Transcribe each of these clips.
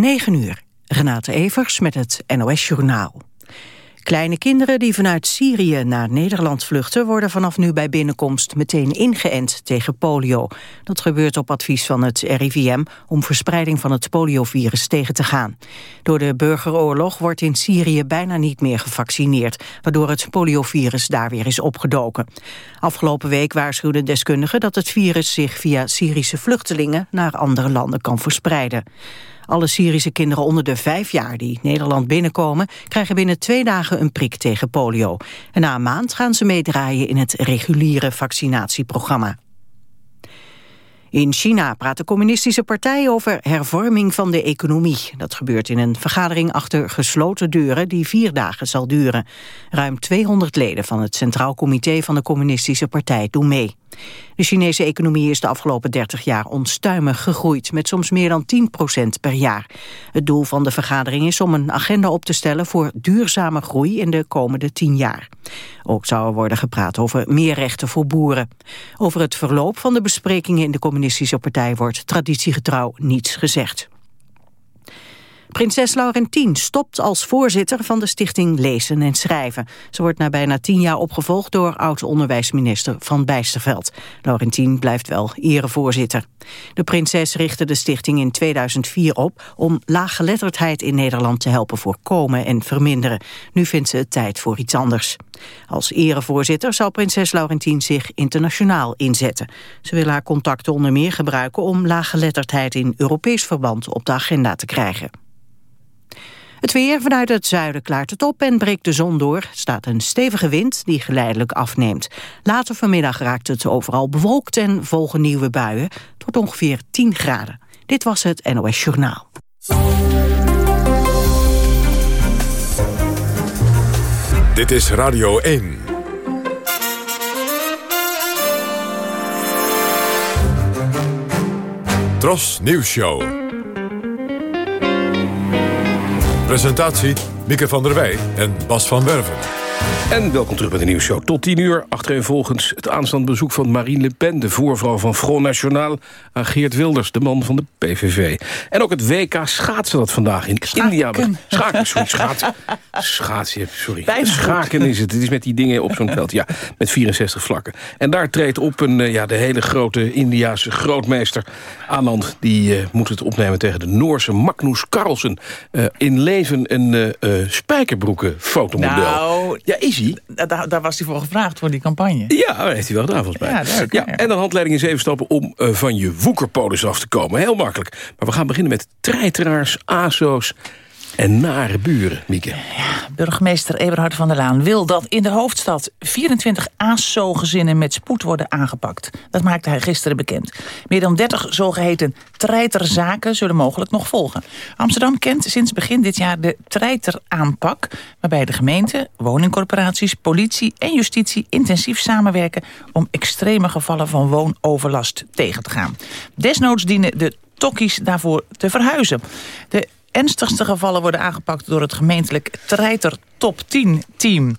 9 uur. Renate Evers met het NOS Journaal. Kleine kinderen die vanuit Syrië naar Nederland vluchten... worden vanaf nu bij binnenkomst meteen ingeënt tegen polio. Dat gebeurt op advies van het RIVM... om verspreiding van het poliovirus tegen te gaan. Door de burgeroorlog wordt in Syrië bijna niet meer gevaccineerd... waardoor het poliovirus daar weer is opgedoken. Afgelopen week waarschuwden deskundigen dat het virus zich via Syrische vluchtelingen... naar andere landen kan verspreiden. Alle Syrische kinderen onder de vijf jaar die Nederland binnenkomen... krijgen binnen twee dagen een prik tegen polio. En na een maand gaan ze meedraaien in het reguliere vaccinatieprogramma. In China praat de communistische partij over hervorming van de economie. Dat gebeurt in een vergadering achter gesloten deuren die vier dagen zal duren. Ruim 200 leden van het Centraal Comité van de communistische partij doen mee. De Chinese economie is de afgelopen 30 jaar onstuimig gegroeid... met soms meer dan 10% per jaar. Het doel van de vergadering is om een agenda op te stellen... voor duurzame groei in de komende 10 jaar. Ook zou er worden gepraat over meer rechten voor boeren. Over het verloop van de besprekingen in de communistische partij... wordt traditiegetrouw niets gezegd. Prinses Laurentien stopt als voorzitter van de stichting Lezen en Schrijven. Ze wordt na bijna tien jaar opgevolgd door oud-onderwijsminister Van Bijsterveld. Laurentien blijft wel erevoorzitter. De prinses richtte de stichting in 2004 op om laaggeletterdheid in Nederland te helpen voorkomen en verminderen. Nu vindt ze het tijd voor iets anders. Als erevoorzitter zal prinses Laurentien zich internationaal inzetten. Ze wil haar contacten onder meer gebruiken om laaggeletterdheid in Europees verband op de agenda te krijgen. Het weer vanuit het zuiden klaart het op en breekt de zon door. Staat een stevige wind die geleidelijk afneemt. Later vanmiddag raakt het overal bewolkt en volgen nieuwe buien. tot ongeveer 10 graden. Dit was het NOS Journaal. Dit is Radio 1. Tros Nieuws Show. Presentatie Mieke van der Wij en Bas van Werven. En welkom terug bij de nieuwsshow. Tot 10 uur, achtereenvolgens het aanstaande bezoek van Marine Le Pen... de voorvrouw van Front National aan Geert Wilders, de man van de PVV. En ook het WK schaatsen dat vandaag in India... Schaken, sorry, schaatsen. Schaatsen, sorry. Schaken is het. Het is met die dingen op zo'n veld, ja. Met 64 vlakken. En daar treedt op een, eh, ja, de hele grote Indiaanse grootmeester Anand. Die uh, moet het opnemen tegen de Noorse Magnus Carlsen. Uh, in leven een uh, spijkerbroeken fotomodel. Nou, ja, is Daar, daar, was hij voor gevraagd, voor die campagne. Ja, dat heeft hij wel gedaan volgens mij. Ja, en dan handleiding in zeven stappen om van je woekerpolis af te komen. Heel makkelijk. Maar we gaan beginnen met treiteraars, aso's en nare buren, Mieke. Ja, burgemeester Eberhard van der Laan wil dat in de hoofdstad 24 ASO-gezinnen met spoed worden aangepakt. Dat maakte hij gisteren bekend. Meer dan 30 zogeheten treiterzaken zullen mogelijk nog volgen. Amsterdam kent sinds begin dit jaar de treiteraanpak... waarbij de gemeente, woningcorporaties, politie en justitie intensief samenwerken... om extreme gevallen van woonoverlast tegen te gaan. Desnoods dienen de tokkies daarvoor te verhuizen. De ernstigste gevallen worden aangepakt door het gemeentelijk Treiter Top 10 team.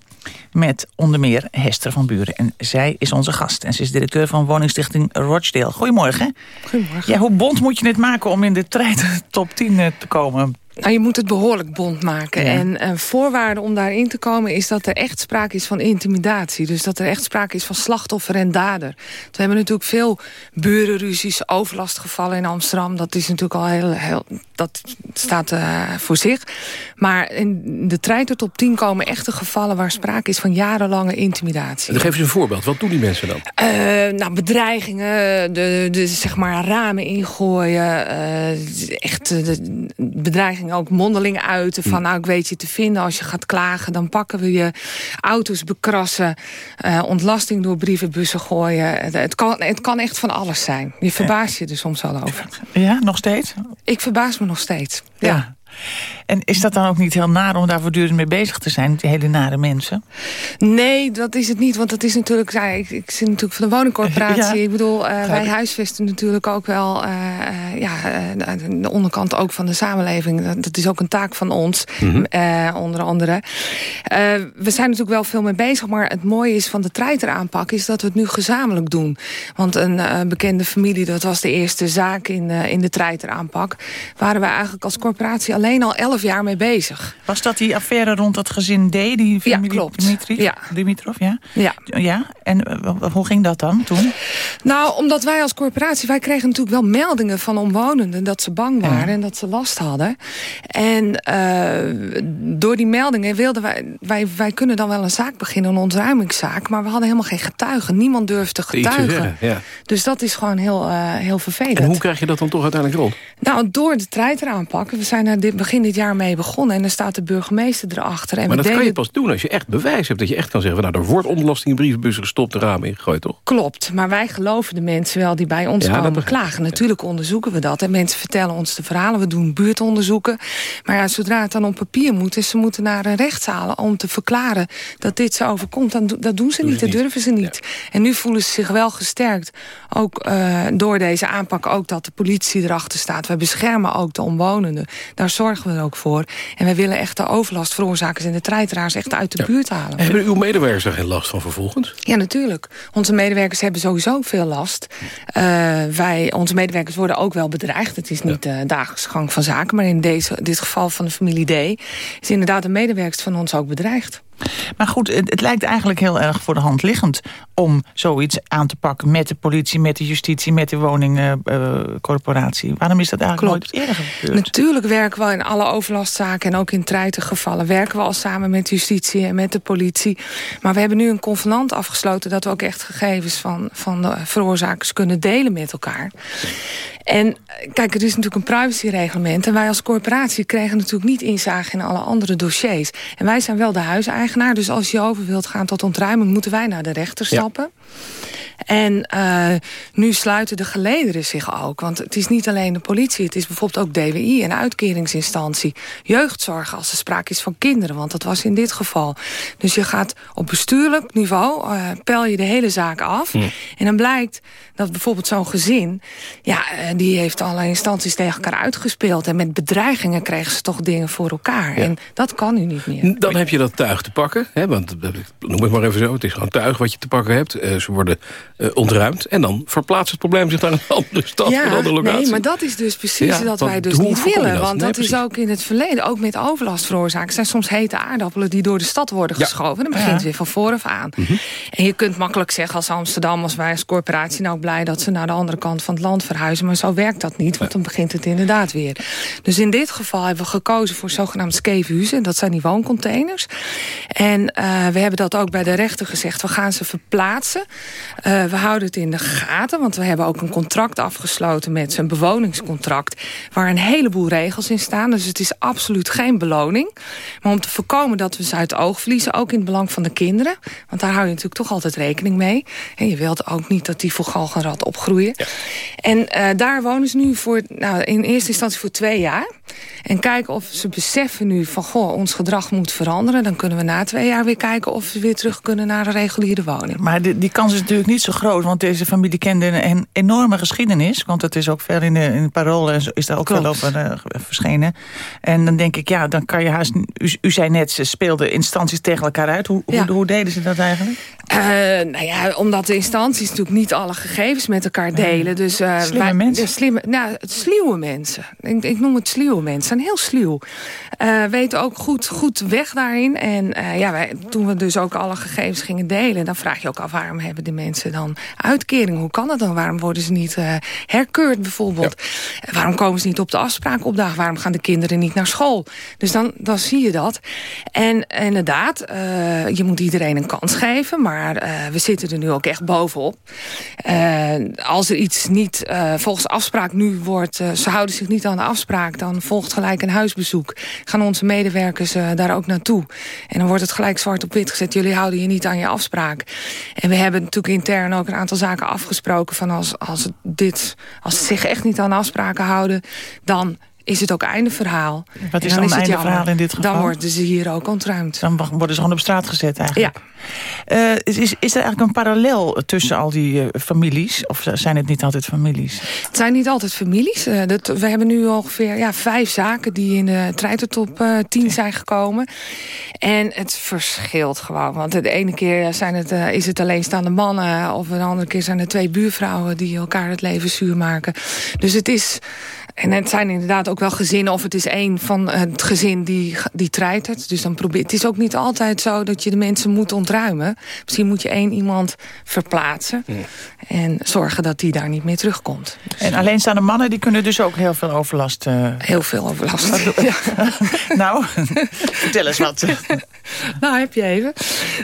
Met onder meer Hester van Buren. En zij is onze gast. En ze is directeur van woningstichting Rochdale. Goedemorgen. Goedemorgen. Ja, hoe bond moet je het maken om in de Treiter Top 10 eh, te komen? Nou, je moet het behoorlijk bond maken. En een voorwaarde om daarin te komen is dat er echt sprake is van intimidatie. Dus dat er echt sprake is van slachtoffer en dader. We hebben natuurlijk veel burenruzies, overlastgevallen in Amsterdam. Dat is natuurlijk al heel... heel dat staat uh, voor zich. Maar in de treiter top 10 komen echte gevallen... waar sprake is van jarenlange intimidatie. Dan geef eens een voorbeeld. Wat doen die mensen dan? Uh, nou, bedreigingen, de, de, zeg maar ramen ingooien. Uh, echt de bedreigingen ook mondeling uiten. Van, hm. nou, ik weet je te vinden. Als je gaat klagen, dan pakken we je auto's bekrassen. ontlasting door brievenbussen gooien. Het, kan, het kan echt van alles zijn. Je verbaast je er soms wel over. Ja, nog steeds? Ik verbaas me nog steeds. Ja. En is dat dan ook niet heel naar om daar voortdurend mee bezig te zijn, die hele nare mensen? Nee, dat is het niet. Want dat is natuurlijk, ja, ik, ik zit natuurlijk van de woningcorporatie. Ik bedoel, uh, wij huisvesten natuurlijk ook wel uh, ja, de onderkant ook van de samenleving. Dat is ook een taak van ons, mm -hmm. onder andere. we zijn natuurlijk wel veel mee bezig, maar het mooie is van de treiteraanpak is dat we het nu gezamenlijk doen. Want een bekende familie, dat was de eerste zaak in, in de treiteraanpak, waren we eigenlijk als corporatie alleen al elf jaar mee bezig. Was dat die affaire rond dat gezin D, die familie ja, klopt. Dimitri? Ja. Dimitrov, ja? Ja. ja. En hoe ging dat dan toen? Nou, omdat wij als corporatie, wij kregen natuurlijk wel meldingen van omwonenden dat ze bang waren ja. en dat ze last hadden. En uh, door die meldingen wilden wij, wij, wij kunnen dan wel een zaak beginnen, een ontruimingszaak, maar we hadden helemaal geen getuigen. Niemand durfde getuigen. Ja. Dus dat is gewoon heel, uh, heel vervelend. En hoe krijg je dat dan toch uiteindelijk rond? Nou, door de treiteraanpak. We zijn er dit, begin dit jaar mee begonnen en dan staat de burgemeester erachter. En maar dat deden... kan je pas doen als je echt bewijs hebt. Dat je echt kan zeggen, nou, er wordt ontlasting in brievenbussen gestopt, de ramen ingegooid, toch? Klopt, maar wij geloven de mensen wel die bij ons Ja, komen klagen. Natuurlijk onderzoeken we dat. En mensen vertellen ons de verhalen. We doen buurtonderzoeken. Maar ja, zodra het dan op papier moet... en ze moeten naar een rechtszaal om te verklaren dat dit zo overkomt... Dan, dat doen ze Doen niet, ze dat niet. durven ze niet. En nu voelen ze zich wel gesterkt. Ook eh, door deze aanpak ook dat de politie erachter staat. We beschermen ook de omwonenden. Daar zorgen we er ook voor. En wij willen echt de overlastveroorzakers en de treiteraars echt uit de Ja. buurt halen. En hebben uw medewerkers er geen last van vervolgens? Ja, natuurlijk. Onze medewerkers hebben sowieso veel last. Uh, wij, onze medewerkers worden ook wel bedreigd. Het is niet de dagelijkse gang van zaken. Maar in deze, dit geval van de familie D... is inderdaad een medewerker van ons ook bedreigd. Maar goed, het, het, lijkt eigenlijk heel erg voor de hand liggend... om zoiets aan te pakken met de politie, met de justitie... met de woningcorporatie. Uh, Waarom is dat eigenlijk Klopt. nooit eerder gebeurd? Natuurlijk werken we in alle overlastzaken... en ook in treitengevallen werken we al samen met justitie en met de politie. Maar we hebben nu een convenant afgesloten... dat we ook echt gegevens van, van de veroorzakers kunnen delen met elkaar. En kijk, er is natuurlijk een privacyreglement... en wij als corporatie kregen natuurlijk niet inzage in alle andere dossiers. En wij zijn wel de huiseigenaar, dus als je over wilt gaan tot ontruiming... moeten wij naar de rechter stappen. Ja. En uh, nu sluiten de gelederen zich ook. Want het is niet alleen de politie, het is bijvoorbeeld ook DWI... een uitkeringsinstantie, jeugdzorg als er sprake is van kinderen. Want dat was in dit geval. Dus je gaat op bestuurlijk niveau, uh, pel je de hele zaak af. En dan blijkt dat bijvoorbeeld zo'n gezin... ja, uh, die heeft alle instanties tegen elkaar uitgespeeld. En met bedreigingen kregen ze toch dingen voor elkaar. Ja. En dat kan nu niet meer. Dan heb je dat tuig te pakken. Hè, want noem het maar even zo. Het is gewoon tuig wat je te pakken hebt. ze worden uh, ontruimd. En dan verplaatst het probleem zich naar een andere stad, ja, een andere locatie. Nee, maar dat is dus precies ja, dat wij dus niet willen. Dat? Want nee, dat precies. is ook in het verleden, ook met overlastveroorzakers... zijn soms hete aardappelen die door de stad worden ja. geschoven. Dan begint het weer van vooraf aan. Mm -hmm. En je kunt makkelijk zeggen als Amsterdam, als wij als corporatie... nou blij dat ze naar de andere kant van het land verhuizen. Maar zo werkt dat niet, want dan begint het inderdaad weer. Dus in dit geval hebben we gekozen voor zogenaamd skeefhuizen. Dat zijn die wooncontainers. En uh, we hebben dat ook bij de rechter gezegd. We gaan ze verplaatsen. Uh, we houden het in de gaten, want we hebben ook een contract afgesloten met zijn bewoningscontract, waar een heleboel regels in staan. Dus het is absoluut geen beloning. Maar om te voorkomen dat we ze uit het oog verliezen, ook in het belang van de kinderen, want daar hou je natuurlijk toch altijd rekening mee. En je wilt ook niet dat die voor galgenrad opgroeien. Ja. En uh, daar wonen ze nu voor, nou, in eerste instantie voor twee jaar. En kijken of ze beseffen nu van, goh, ons gedrag moet veranderen. Dan kunnen we na twee jaar weer kijken of ze weer terug kunnen naar een reguliere woning. Maar die, die kans is natuurlijk niet zo groot, want deze familie kende een enorme geschiedenis. Want het is ook veel in de, in parool en is daar ook Klopt. veel over uh, verschenen. En dan denk ik, ja, dan kan je haast... U, u zei net, ze speelden instanties tegen elkaar uit. Hoe, ja. hoe, hoe deden ze dat eigenlijk? Uh, nou ja, omdat de instanties natuurlijk niet alle gegevens met elkaar delen. Dus, uh, slimme wij, mensen? Slimme, nou, sluwe mensen. Ik, ik noem het sluwe mensen. Zijn heel sluw. Weten ook goed, goed weg daarin. En ja, wij, toen we dus ook alle gegevens gingen delen... dan vraag je ook af waarom hebben de mensen dan uitkering? Hoe kan dat dan? Waarom worden ze niet uh, herkeurd bijvoorbeeld? Ja. Waarom komen ze niet op de afspraak opdagen? Waarom gaan de kinderen niet naar school? Dus dan, dan zie je dat. En inderdaad, uh, je moet iedereen een kans geven... maar uh, we zitten er nu ook echt bovenop. Als er iets niet volgens afspraak nu wordt... Ze houden zich niet aan de afspraak... dan volgt gelijk een huisbezoek. Gaan onze medewerkers daar ook naartoe. En dan wordt het gelijk zwart op wit gezet. Jullie houden je niet aan je afspraak. En we hebben natuurlijk intern ook een aantal zaken afgesproken... van als, als, dit, als ze zich echt niet aan afspraken houden... dan is het ook einde verhaal. Wat is dan, is het einde verhaal in dit geval? Dan worden ze hier ook ontruimd. Dan worden ze gewoon op straat gezet eigenlijk. Ja. Eh, is, is, er eigenlijk een parallel tussen al die eh, families? Of zijn het niet altijd families? Het zijn niet altijd families. Eh, dat, we hebben nu ongeveer ja, vijf zaken die in de treitertop eh 10 zijn gekomen. En het verschilt gewoon. Want de ene keer zijn het, is het alleenstaande mannen... of de andere keer zijn er twee buurvrouwen... die elkaar het leven zuur maken. Dus het is... En het zijn inderdaad ook wel gezinnen... of het is één van het gezin die, die treitert. Dus dan probeer, het is ook niet altijd zo dat je de mensen moet ontruimen. Misschien moet je één iemand verplaatsen... en zorgen dat die daar niet meer terugkomt. Dus En alleenstaande mannen die kunnen dus ook heel veel overlast... eh, heel veel overlast. Ja. nou, vertel eens wat. Nou, heb je even.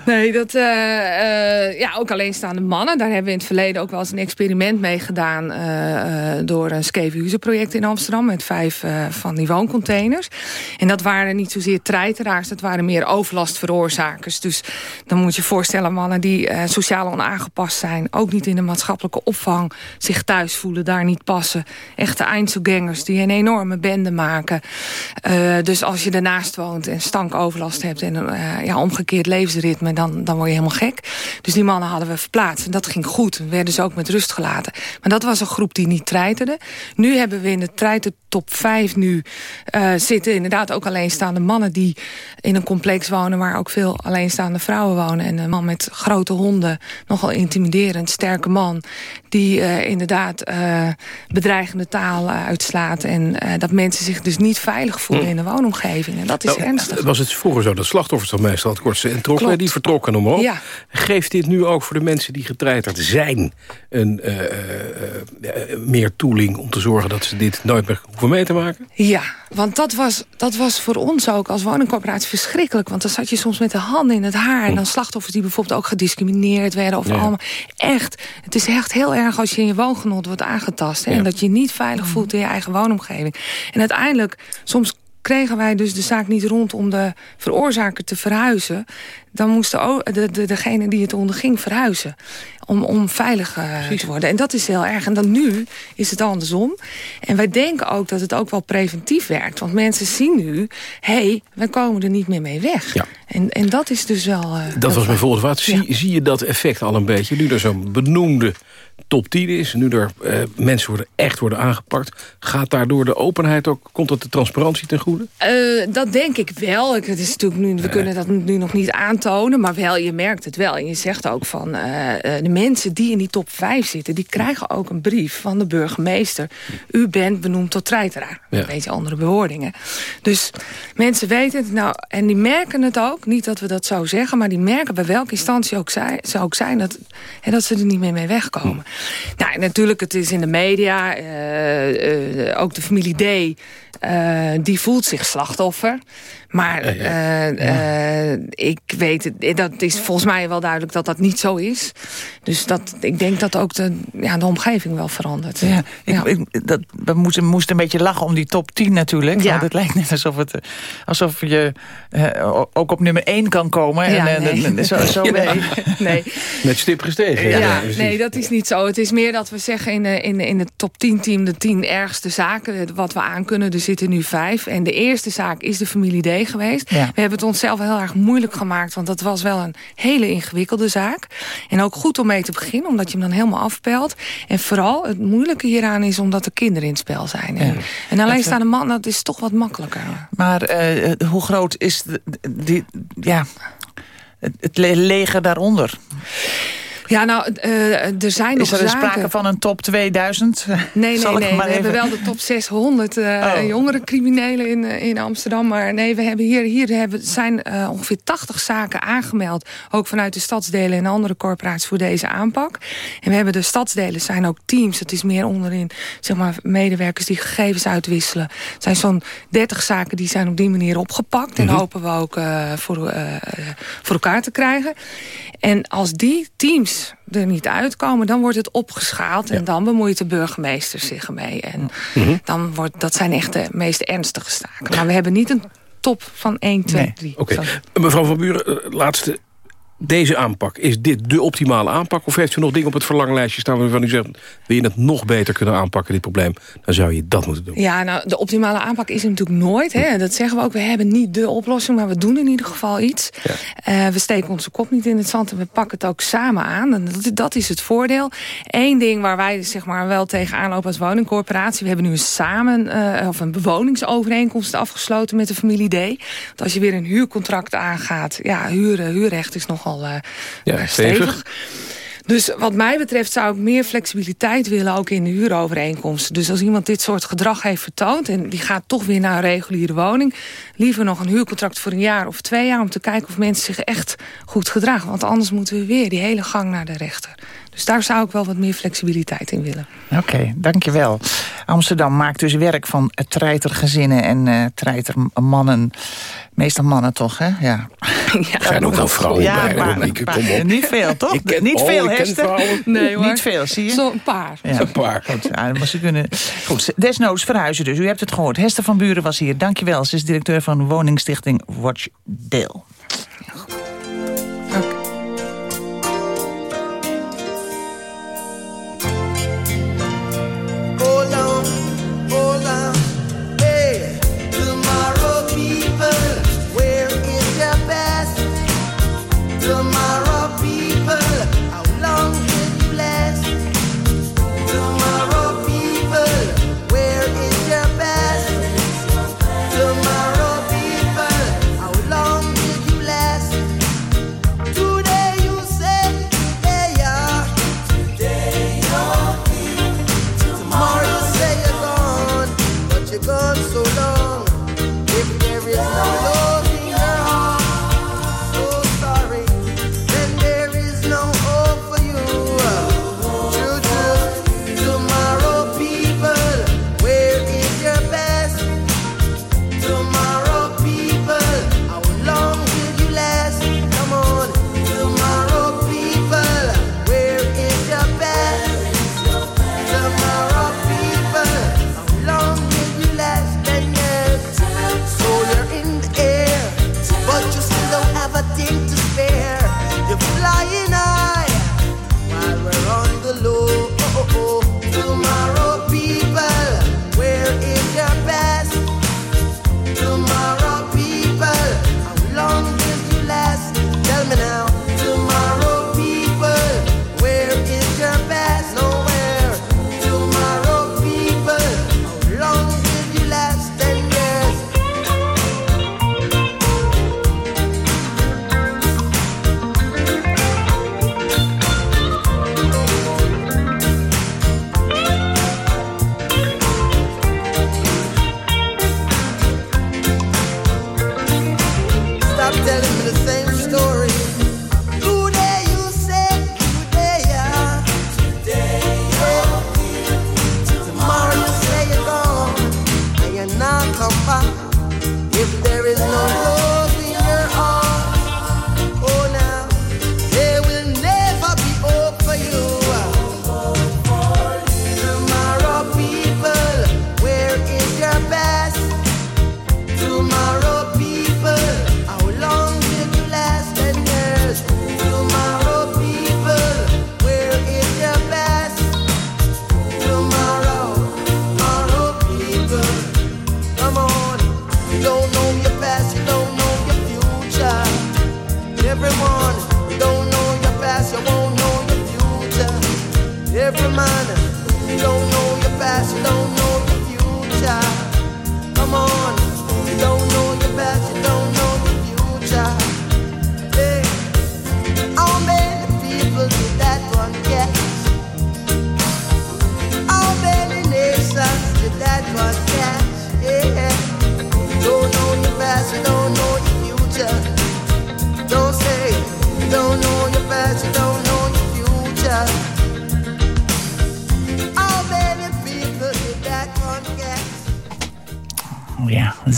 Nee, dat, eh, eh, ja, ook alleenstaande mannen. Daar hebben we in het verleden ook wel eens een experiment mee gedaan... eh, eh, door een Skevenhuizen-project Amsterdam... met vijf eh, van die wooncontainers. En dat waren niet zozeer treiteraars, dat waren meer overlastveroorzakers. Dus dan moet je voorstellen, mannen die eh, sociaal onaangepast zijn... ook niet in de maatschappelijke opvang zich thuis voelen, daar niet passen. Echte Einzelgangers die een enorme bende maken. Eh, dus als je ernaast woont en stankoverlast hebt... en een ja, omgekeerd levensritme, dan, dan word je helemaal gek. Dus die mannen hadden we verplaatst. En dat ging goed. Dan werden ze ook met rust gelaten. Maar dat was een groep die niet treiterde. Nu hebben we in de treiter top 5 nu... eh, zitten inderdaad ook alleenstaande mannen... die in een complex wonen waar ook veel alleenstaande vrouwen wonen. En een man met grote honden, nogal intimiderend, sterke man... die eh, inderdaad eh, bedreigende taal uitslaat. En dat mensen zich dus niet veilig voelen in de woonomgeving. En dat is Nou, ernstig. Was het vroeger zo dat slachtoffers dan meestal het kortste en trokken? Die vertrokken op. Ja. Geeft dit nu ook voor de mensen die getreiterd zijn... een meer tooling om te zorgen dat ze dit nooit meer hoeven mee te maken? Ja, want dat was, dat was voor ons ook als woningcorporatie verschrikkelijk. Want dan zat je soms met de handen in het haar. En dan slachtoffers die bijvoorbeeld ook gediscrimineerd werden. Of Ja. allemaal. Echt, het is echt heel erg als je in je woongenot wordt aangetast. Hè, Ja. En dat je je niet veilig voelt in je eigen woonomgeving. En uiteindelijk, soms kregen wij dus de zaak niet rond om de veroorzaker te verhuizen. Dan moest de, de, de, degene die het onderging verhuizen. Om, om veilig eh, te worden. En dat is heel erg. En dan nu is het andersom. En wij denken ook dat het ook wel preventief werkt. Want mensen zien nu, hé, hey, wij komen er niet meer mee weg. Ja. En, en dat is dus wel... eh, Dat was mijn volgende vraag. Zie, Ja. zie je dat effect al een beetje? Nu er zo'n benoemde top 10 is... nu er eh, mensen worden, echt worden aangepakt... gaat daardoor de openheid ook... komt dat de transparantie ten goede? Eh, dat denk ik wel. Ik, het is natuurlijk nu, we kunnen dat nu nog niet aantonen. Maar wel, je merkt het wel. En je zegt ook van eh, de mensen die in die top 5 zitten... die krijgen ook een brief van de burgemeester. U bent benoemd tot treiteraar. Ja. Een beetje andere bewoordingen. Dus mensen weten het. Nou, en die merken het ook. Niet dat we dat zo zeggen. Maar die merken bij welke instantie ook zij, zou ook zijn... Dat, hè, dat ze er niet meer mee wegkomen. Nou, natuurlijk, het is in de media. eh, eh, ook de familie D... eh, die voelt zich slachtoffer. Maar eh, eh, ik weet het, dat is volgens mij wel duidelijk dat dat niet zo is. Dus dat, ik denk dat ook de, ja, de omgeving wel verandert. Ja, ik, Ja. ik- dat, we moesten, moesten een beetje lachen om die top 10 natuurlijk. Ja. Want het lijkt net alsof, het, eh, alsof je eh, ook op nummer 1 kan komen. En, Ja, eh, nee. de- zo, zo nee, nee. Met stip gestegen. Ja, nee, dat is niet zo. Het is meer dat we zeggen in, de, in, de, in het top 10 team... de 10 ergste zaken, eh, wat we aankunnen. Er zitten nu vijf. En de eerste zaak is de familie D geweest. Ja. We hebben het onszelf heel erg moeilijk gemaakt... want dat was wel een hele ingewikkelde zaak. En ook goed om mee te beginnen, omdat je hem dan helemaal afpelt. En vooral, het moeilijke hieraan is omdat er kinderen in het spel zijn. En, en alleenstaande man, dat is toch wat makkelijker. Maar eh, hoe groot is de- die, ja, het, het le- leger daaronder? Ja, nou, eh, er zijn nog Is er een zaken... sprake van een top 2000? Nee, nee, nee. We even- hebben wel de top 600 eh Oh. jongere criminelen in, eh, in Amsterdam. Maar nee, we hebben hier, hier hebben, zijn ongeveer 80 zaken aangemeld. Ook vanuit de stadsdelen en andere corporaties voor deze aanpak. En we hebben de stadsdelen zijn ook teams. Het is meer onderin zeg maar, medewerkers die gegevens uitwisselen. Er zijn zo'n 30 zaken die zijn op die manier opgepakt. En hopen we ook voor, voor elkaar te krijgen. En als die teams er niet uitkomen, dan wordt het opgeschaald. En dan bemoeit de burgemeester zich ermee. En dan wordt, dat zijn echt de meest ernstige zaken. Maar we hebben niet een top van 1, 2, Nee. 3. Oké. Zo. Mevrouw van Buren, eh, laatste. Deze aanpak, is dit de optimale aanpak? Of heeft u nog dingen op het verlanglijstje staan... waarvan u zegt, wil je het nog beter kunnen aanpakken, dit probleem... dan zou je dat moeten doen. Ja, nou, de optimale aanpak is er natuurlijk nooit. Hè. Dat zeggen we ook, we hebben niet de oplossing... maar we doen in ieder geval iets. Ja. Uh, we steken onze kop niet in het zand en we pakken het ook samen aan. En dat, dat is het voordeel. Eén ding waar wij zeg maar, wel tegenaan lopen als woningcorporatie... we hebben nu een samen, uh, of een bewoningsovereenkomst afgesloten met de familie D. Want als je weer een huurcontract aangaat... ja, huur, huurrecht is nogal nogal uh, ja, stevig. Dus wat mij betreft zou ik meer flexibiliteit willen... ook in de huurovereenkomsten. Dus als iemand dit soort gedrag heeft vertoond... en die gaat toch weer naar een reguliere woning... liever nog een huurcontract voor een jaar of twee jaar... om te kijken of mensen zich echt goed gedragen. Want anders moeten we weer die hele gang naar de rechter. Dus daar zou ik wel wat meer flexibiliteit in willen. Oké, dankjewel. Amsterdam maakt dus werk van treitergezinnen en uh, treitermannen. Meestal mannen toch, hè? Ja. ja er zijn ook wel vrouwen ja, bij. Maar, maar, niet veel, toch? Ken, niet oh, veel, Hester. Nee hoor. Niet veel, zie je? Zo een paar. Ja. Een paar. Goed, ja, maar ze kunnen... Goed, desnoods verhuizen dus. U hebt het gehoord. Hester van Buren was hier. Dankjewel. Ze is directeur van woningstichting Watchdale.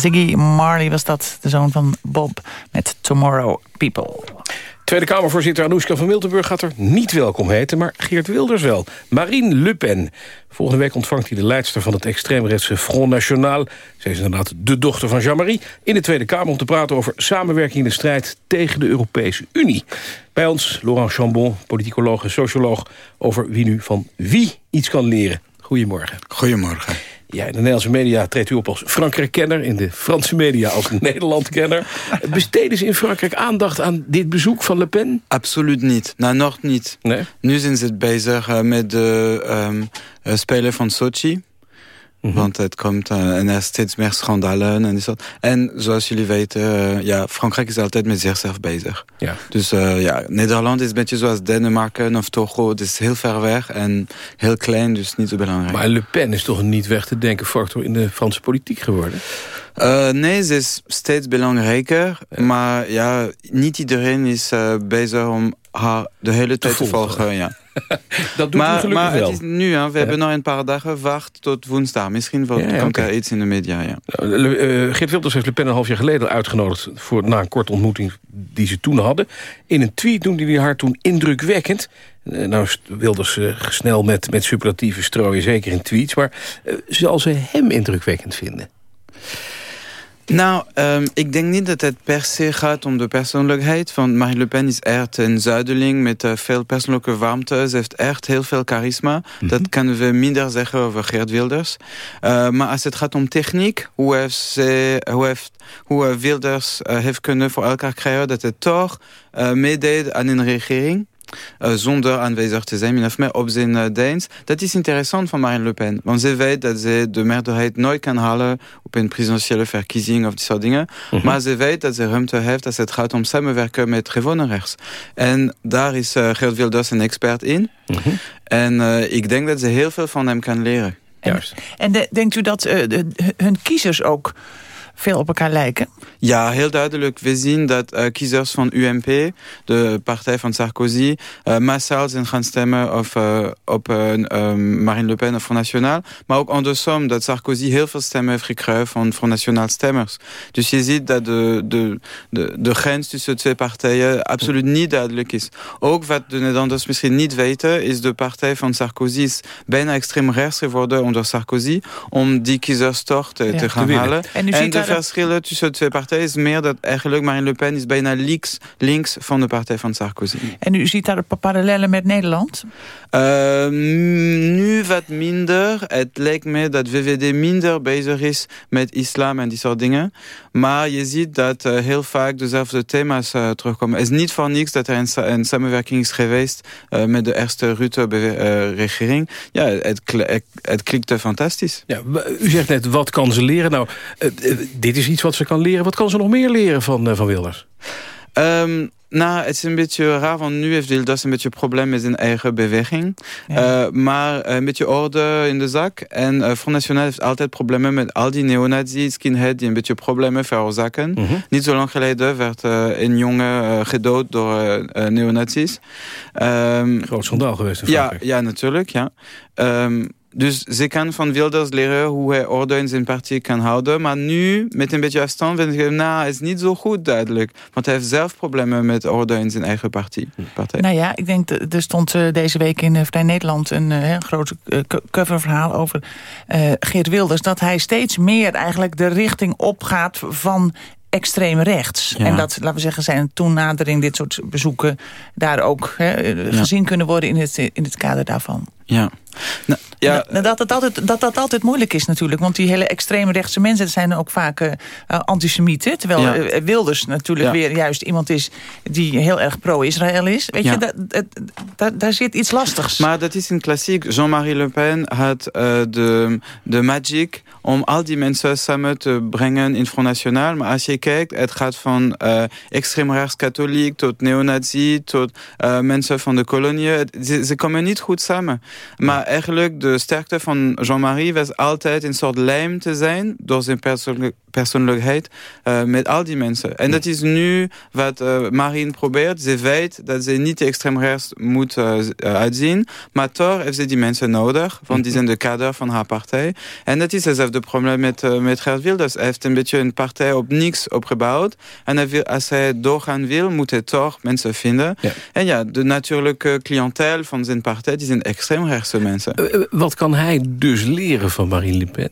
Ziggy Marley was dat, de zoon van Bob, met Tomorrow People. Tweede Kamervoorzitter Anoushka van Miltenburg gaat er niet welkom heten... maar Geert Wilders wel. Marine Le Pen. Volgende week ontvangt hij de leidster van het extreemrechtse Front National. Zij is inderdaad de dochter van Jean-Marie... in de Tweede Kamer om te praten over samenwerking in de strijd... tegen de Europese Unie. Bij ons Laurent Chambon, politicoloog en socioloog... over wie nu van wie iets kan leren. Goedemorgen. Goedemorgen. Ja, in de Nederlandse media treedt u op als Frankrijk-kenner... in de Franse media als Nederland-kenner. Besteden ze in Frankrijk aandacht aan dit bezoek van Le Pen? Absoluut niet. Nou, nog niet. Nee? Nu zijn ze bezig uh, met de um, uh, Spelen van Sochi. Mm -hmm. Want het komt uh, en er steeds meer schandalen en. En zoals jullie weten, uh, ja, Frankrijk is altijd met zichzelf bezig. Ja. Dus uh, ja, Nederland is een beetje zoals Denemarken of Togo. Het is heel ver weg en heel klein, dus niet zo belangrijk. Maar Le Pen is toch een niet weg te denken factor in de Franse politiek geworden? Nee, ze is steeds belangrijker. Ja. Maar ja, niet iedereen is bezig om haar de hele tijd te, te volgen. Ja. dat doet maar, u gelukkig maar wel. het is nu, hè, we ja. hebben nog een paar dagen wacht tot woensdag. Misschien ja, ja, komt okay. er iets in de media, ja. Uh, Geert Wilders heeft Le Pen een half jaar geleden uitgenodigd... Voor, na een korte ontmoeting die ze toen hadden. In een tweet noemde hij haar toen indrukwekkend. Uh, nou Wilders uh, snel met, met superlatieven strooien, zeker in tweets. Maar zal ze hem indrukwekkend vinden? Nou, um, ik denk niet dat het per se gaat om de persoonlijkheid. Want Marine Le Pen is echt een zuideling met uh, veel persoonlijke warmte. Ze heeft echt heel veel charisma. Mm -hmm. Dat kunnen we minder zeggen over Geert Wilders. Uh, maar als het gaat om techniek, hoe, heeft ze, hoe, heeft, hoe Wilders uh, heeft kunnen voor elkaar krijgen... dat het toch meedeed aan een regering... Uh, zonder aanwezig te zijn, min of meer op zijn uh, Deens. Dat is interessant van Marine Le Pen. Want ze weet dat ze de meerderheid nooit kan halen op een presidentiële verkiezing of die soort dingen. Mm -hmm. Maar ze weet dat ze ruimte heeft als het gaat om samenwerken met gewone rechts. En daar is uh, Geert Wilders een expert in. Mm -hmm. En ik denk dat ze heel veel van hem kan leren. En, Juist. en de, denkt u dat de, hun kiezers ook veel op elkaar lijken? Ja, heel duidelijk. We zien dat uh, kiezers van UMP, de partij van Sarkozy, uh, massaal zijn gaan stemmen of, uh, op Marine Le Pen of Front National. Maar ook andersom, dat Sarkozy heel veel stemmen heeft gekregen van Front National stemmers. Dus je ziet dat de, de, de, de grens tussen twee partijen absoluut niet duidelijk is. Ook wat de Nederlanders misschien niet weten, is de partij van Sarkozy is bijna extreem rechts geworden onder Sarkozy, om die kiezers toch te, ja, te gaan te halen. En, en de verschillen tussen twee partijen is meer dat eigenlijk Marine Le Pen is bijna links, links van de partij van Sarkozy. En u ziet daar parallellen met Nederland? Uh, nu wat minder. Het lijkt me dat VVD minder bezig is met islam en die soort dingen. Maar je ziet dat uh, heel vaak dezelfde thema's uh, terugkomen. Het is niet voor niks dat er een, een samenwerking is geweest met de eerste Rutte-regering. ja, het, het klikte fantastisch. Ja, u zegt net, wat kan ze leren? Nou, dit is iets wat ze kan leren. Wat kan ze nog meer leren van, van Wilders? Um, nou, het is een beetje raar, want nu heeft Wilders een beetje een probleem met zijn eigen beweging. Ja. Uh, maar een beetje orde in de zak. En uh, Front National heeft altijd problemen met al die neonazis, skinhead, die een beetje problemen veroorzaken. Mm -hmm. Niet zo lang geleden werd uh, een jongen gedood door neonazis. Um, Groot schandaal geweest in Frankrijk. Ja, ja natuurlijk, ja. Um, dus ze kan van Wilders leren hoe hij orde in zijn partij kan houden. Maar nu, met een beetje afstand, vind ik, nou, is niet zo goed duidelijk. Want hij heeft zelf problemen met orde in zijn eigen partij. partij. Nou ja, ik denk, er stond deze week in Vrij Nederland een, een groot coververhaal over uh, Geert Wilders. Dat hij steeds meer eigenlijk de richting opgaat van extreem rechts. Ja. En dat, laten we zeggen, zijn toenadering, dit soort bezoeken... daar ook ja. gezien kunnen worden in het, in het kader daarvan. Ja. Nou, ja. Dat, dat, het altijd, dat dat altijd moeilijk is natuurlijk. Want die hele extreme rechtse mensen zijn ook vaak uh, antisemieten. Terwijl ja. uh, Wilders natuurlijk ja. weer juist iemand is die heel erg pro-Israël is. Weet je, dat, dat, dat, daar zit iets lastigs. Maar dat is een klassiek. Jean-Marie Le Pen had uh, de, de magic om al die mensen samen te brengen in Front National. Maar als je kijkt, het gaat van extreem rechts katholiek tot neonazi... tot mensen van de kolonie. Ze, ze komen niet goed samen. Maar eigenlijk de sterkte van Jean-Marie was altijd een soort lijm te zijn door zijn persoonlijkheid uh, met al die mensen. En dat is nu wat uh, Marine probeert. Ze weet dat ze niet extreem rechts moet uh, uitzien. Maar toch heeft ze die mensen nodig. Want die zijn de kader van haar partij. En dat is hetzelfde probleem met, met Gert Wilders. Hij heeft een beetje een partij op niks opgebouwd. En als hij doorgaan wil, moet hij toch mensen vinden. Ja. En ja, de natuurlijke cliëntel van zijn partij... die zijn extreemrechtse mensen. wat kan hij dus leren van Marine Le Pen?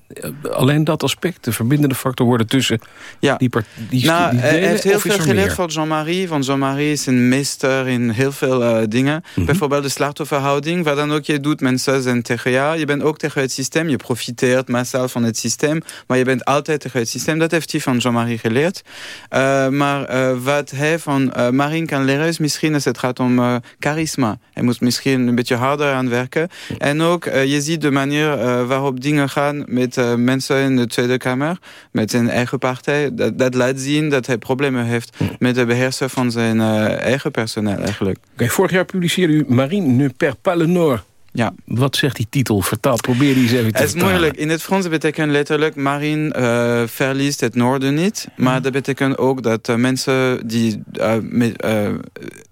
alleen dat aspect, de verbindende factor worden tussen ja. die, die, nou, die Hij heeft heel veel geleerd van Jean-Marie. Want Jean-Marie is een meester in heel veel uh, dingen. Mm -hmm. Bijvoorbeeld de slachtofferhouding. Wat dan ook je doet, mensen zijn tegen jou. Je bent ook tegen het systeem. Je profiteert massaal van het systeem. Maar je bent altijd tegen het systeem. Dat heeft hij van Jean-Marie geleerd. Uh, maar uh, wat hij van Marine kan leren is misschien als het gaat om charisma. Hij moet misschien een beetje harder aan werken. En ook, je ziet de manier waarop dingen gaan met mensen in de Tweede Kamer. Met zijn eigen partij. Dat, dat laat zien dat hij problemen heeft met het beheersen van zijn uh, eigen personeel eigenlijk. Okay, vorig jaar publiceerde u Marine ne perd pas le nord. Ja. Wat zegt die titel? Vertaald, probeer die eens even te Het is moeilijk. In het Frans betekent letterlijk... Marine uh, verliest het noorden niet. Maar dat betekent ook dat uh, mensen die uh, met,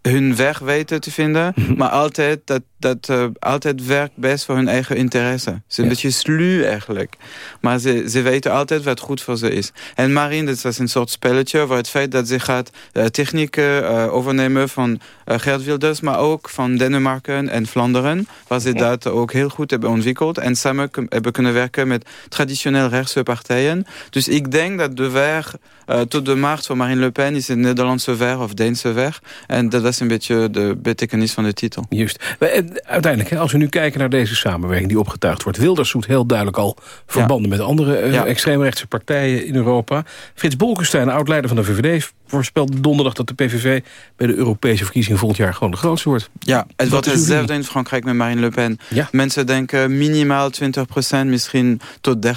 hun weg weten te vinden... maar altijd dat, dat altijd werkt best voor hun eigen interesse. Ze is een ja. beetje sluw eigenlijk. Maar ze, ze weten altijd wat goed voor ze is. En Marine, dat is een soort spelletje... waar het feit dat ze gaat technieken overnemen van Gert Wilders... maar ook van Denemarken en Vlaanderen... waar ze dat ook heel goed hebben ontwikkeld. En samen hebben kunnen werken met traditioneel rechtse partijen. Dus ik denk dat de weg tot de macht van Marine Le Pen is een Nederlandse weg of Deense weg. En dat is een beetje de betekenis van de titel. Juist. Uiteindelijk, als we nu kijken naar deze samenwerking die opgetuigd wordt. Wilders zoekt heel duidelijk al verbanden ja. met andere uh, ja. extreemrechtse partijen in Europa. Frits Bolkestein, oud-leider van de VVD, voorspelt donderdag dat de PVV bij de Europese verkiezingen volgend jaar gewoon de grootste wordt. Ja, het wordt hetzelfde in Frankrijk met Marine Le Pen. Ja. Mensen denken minimaal 20%, misschien tot 30%.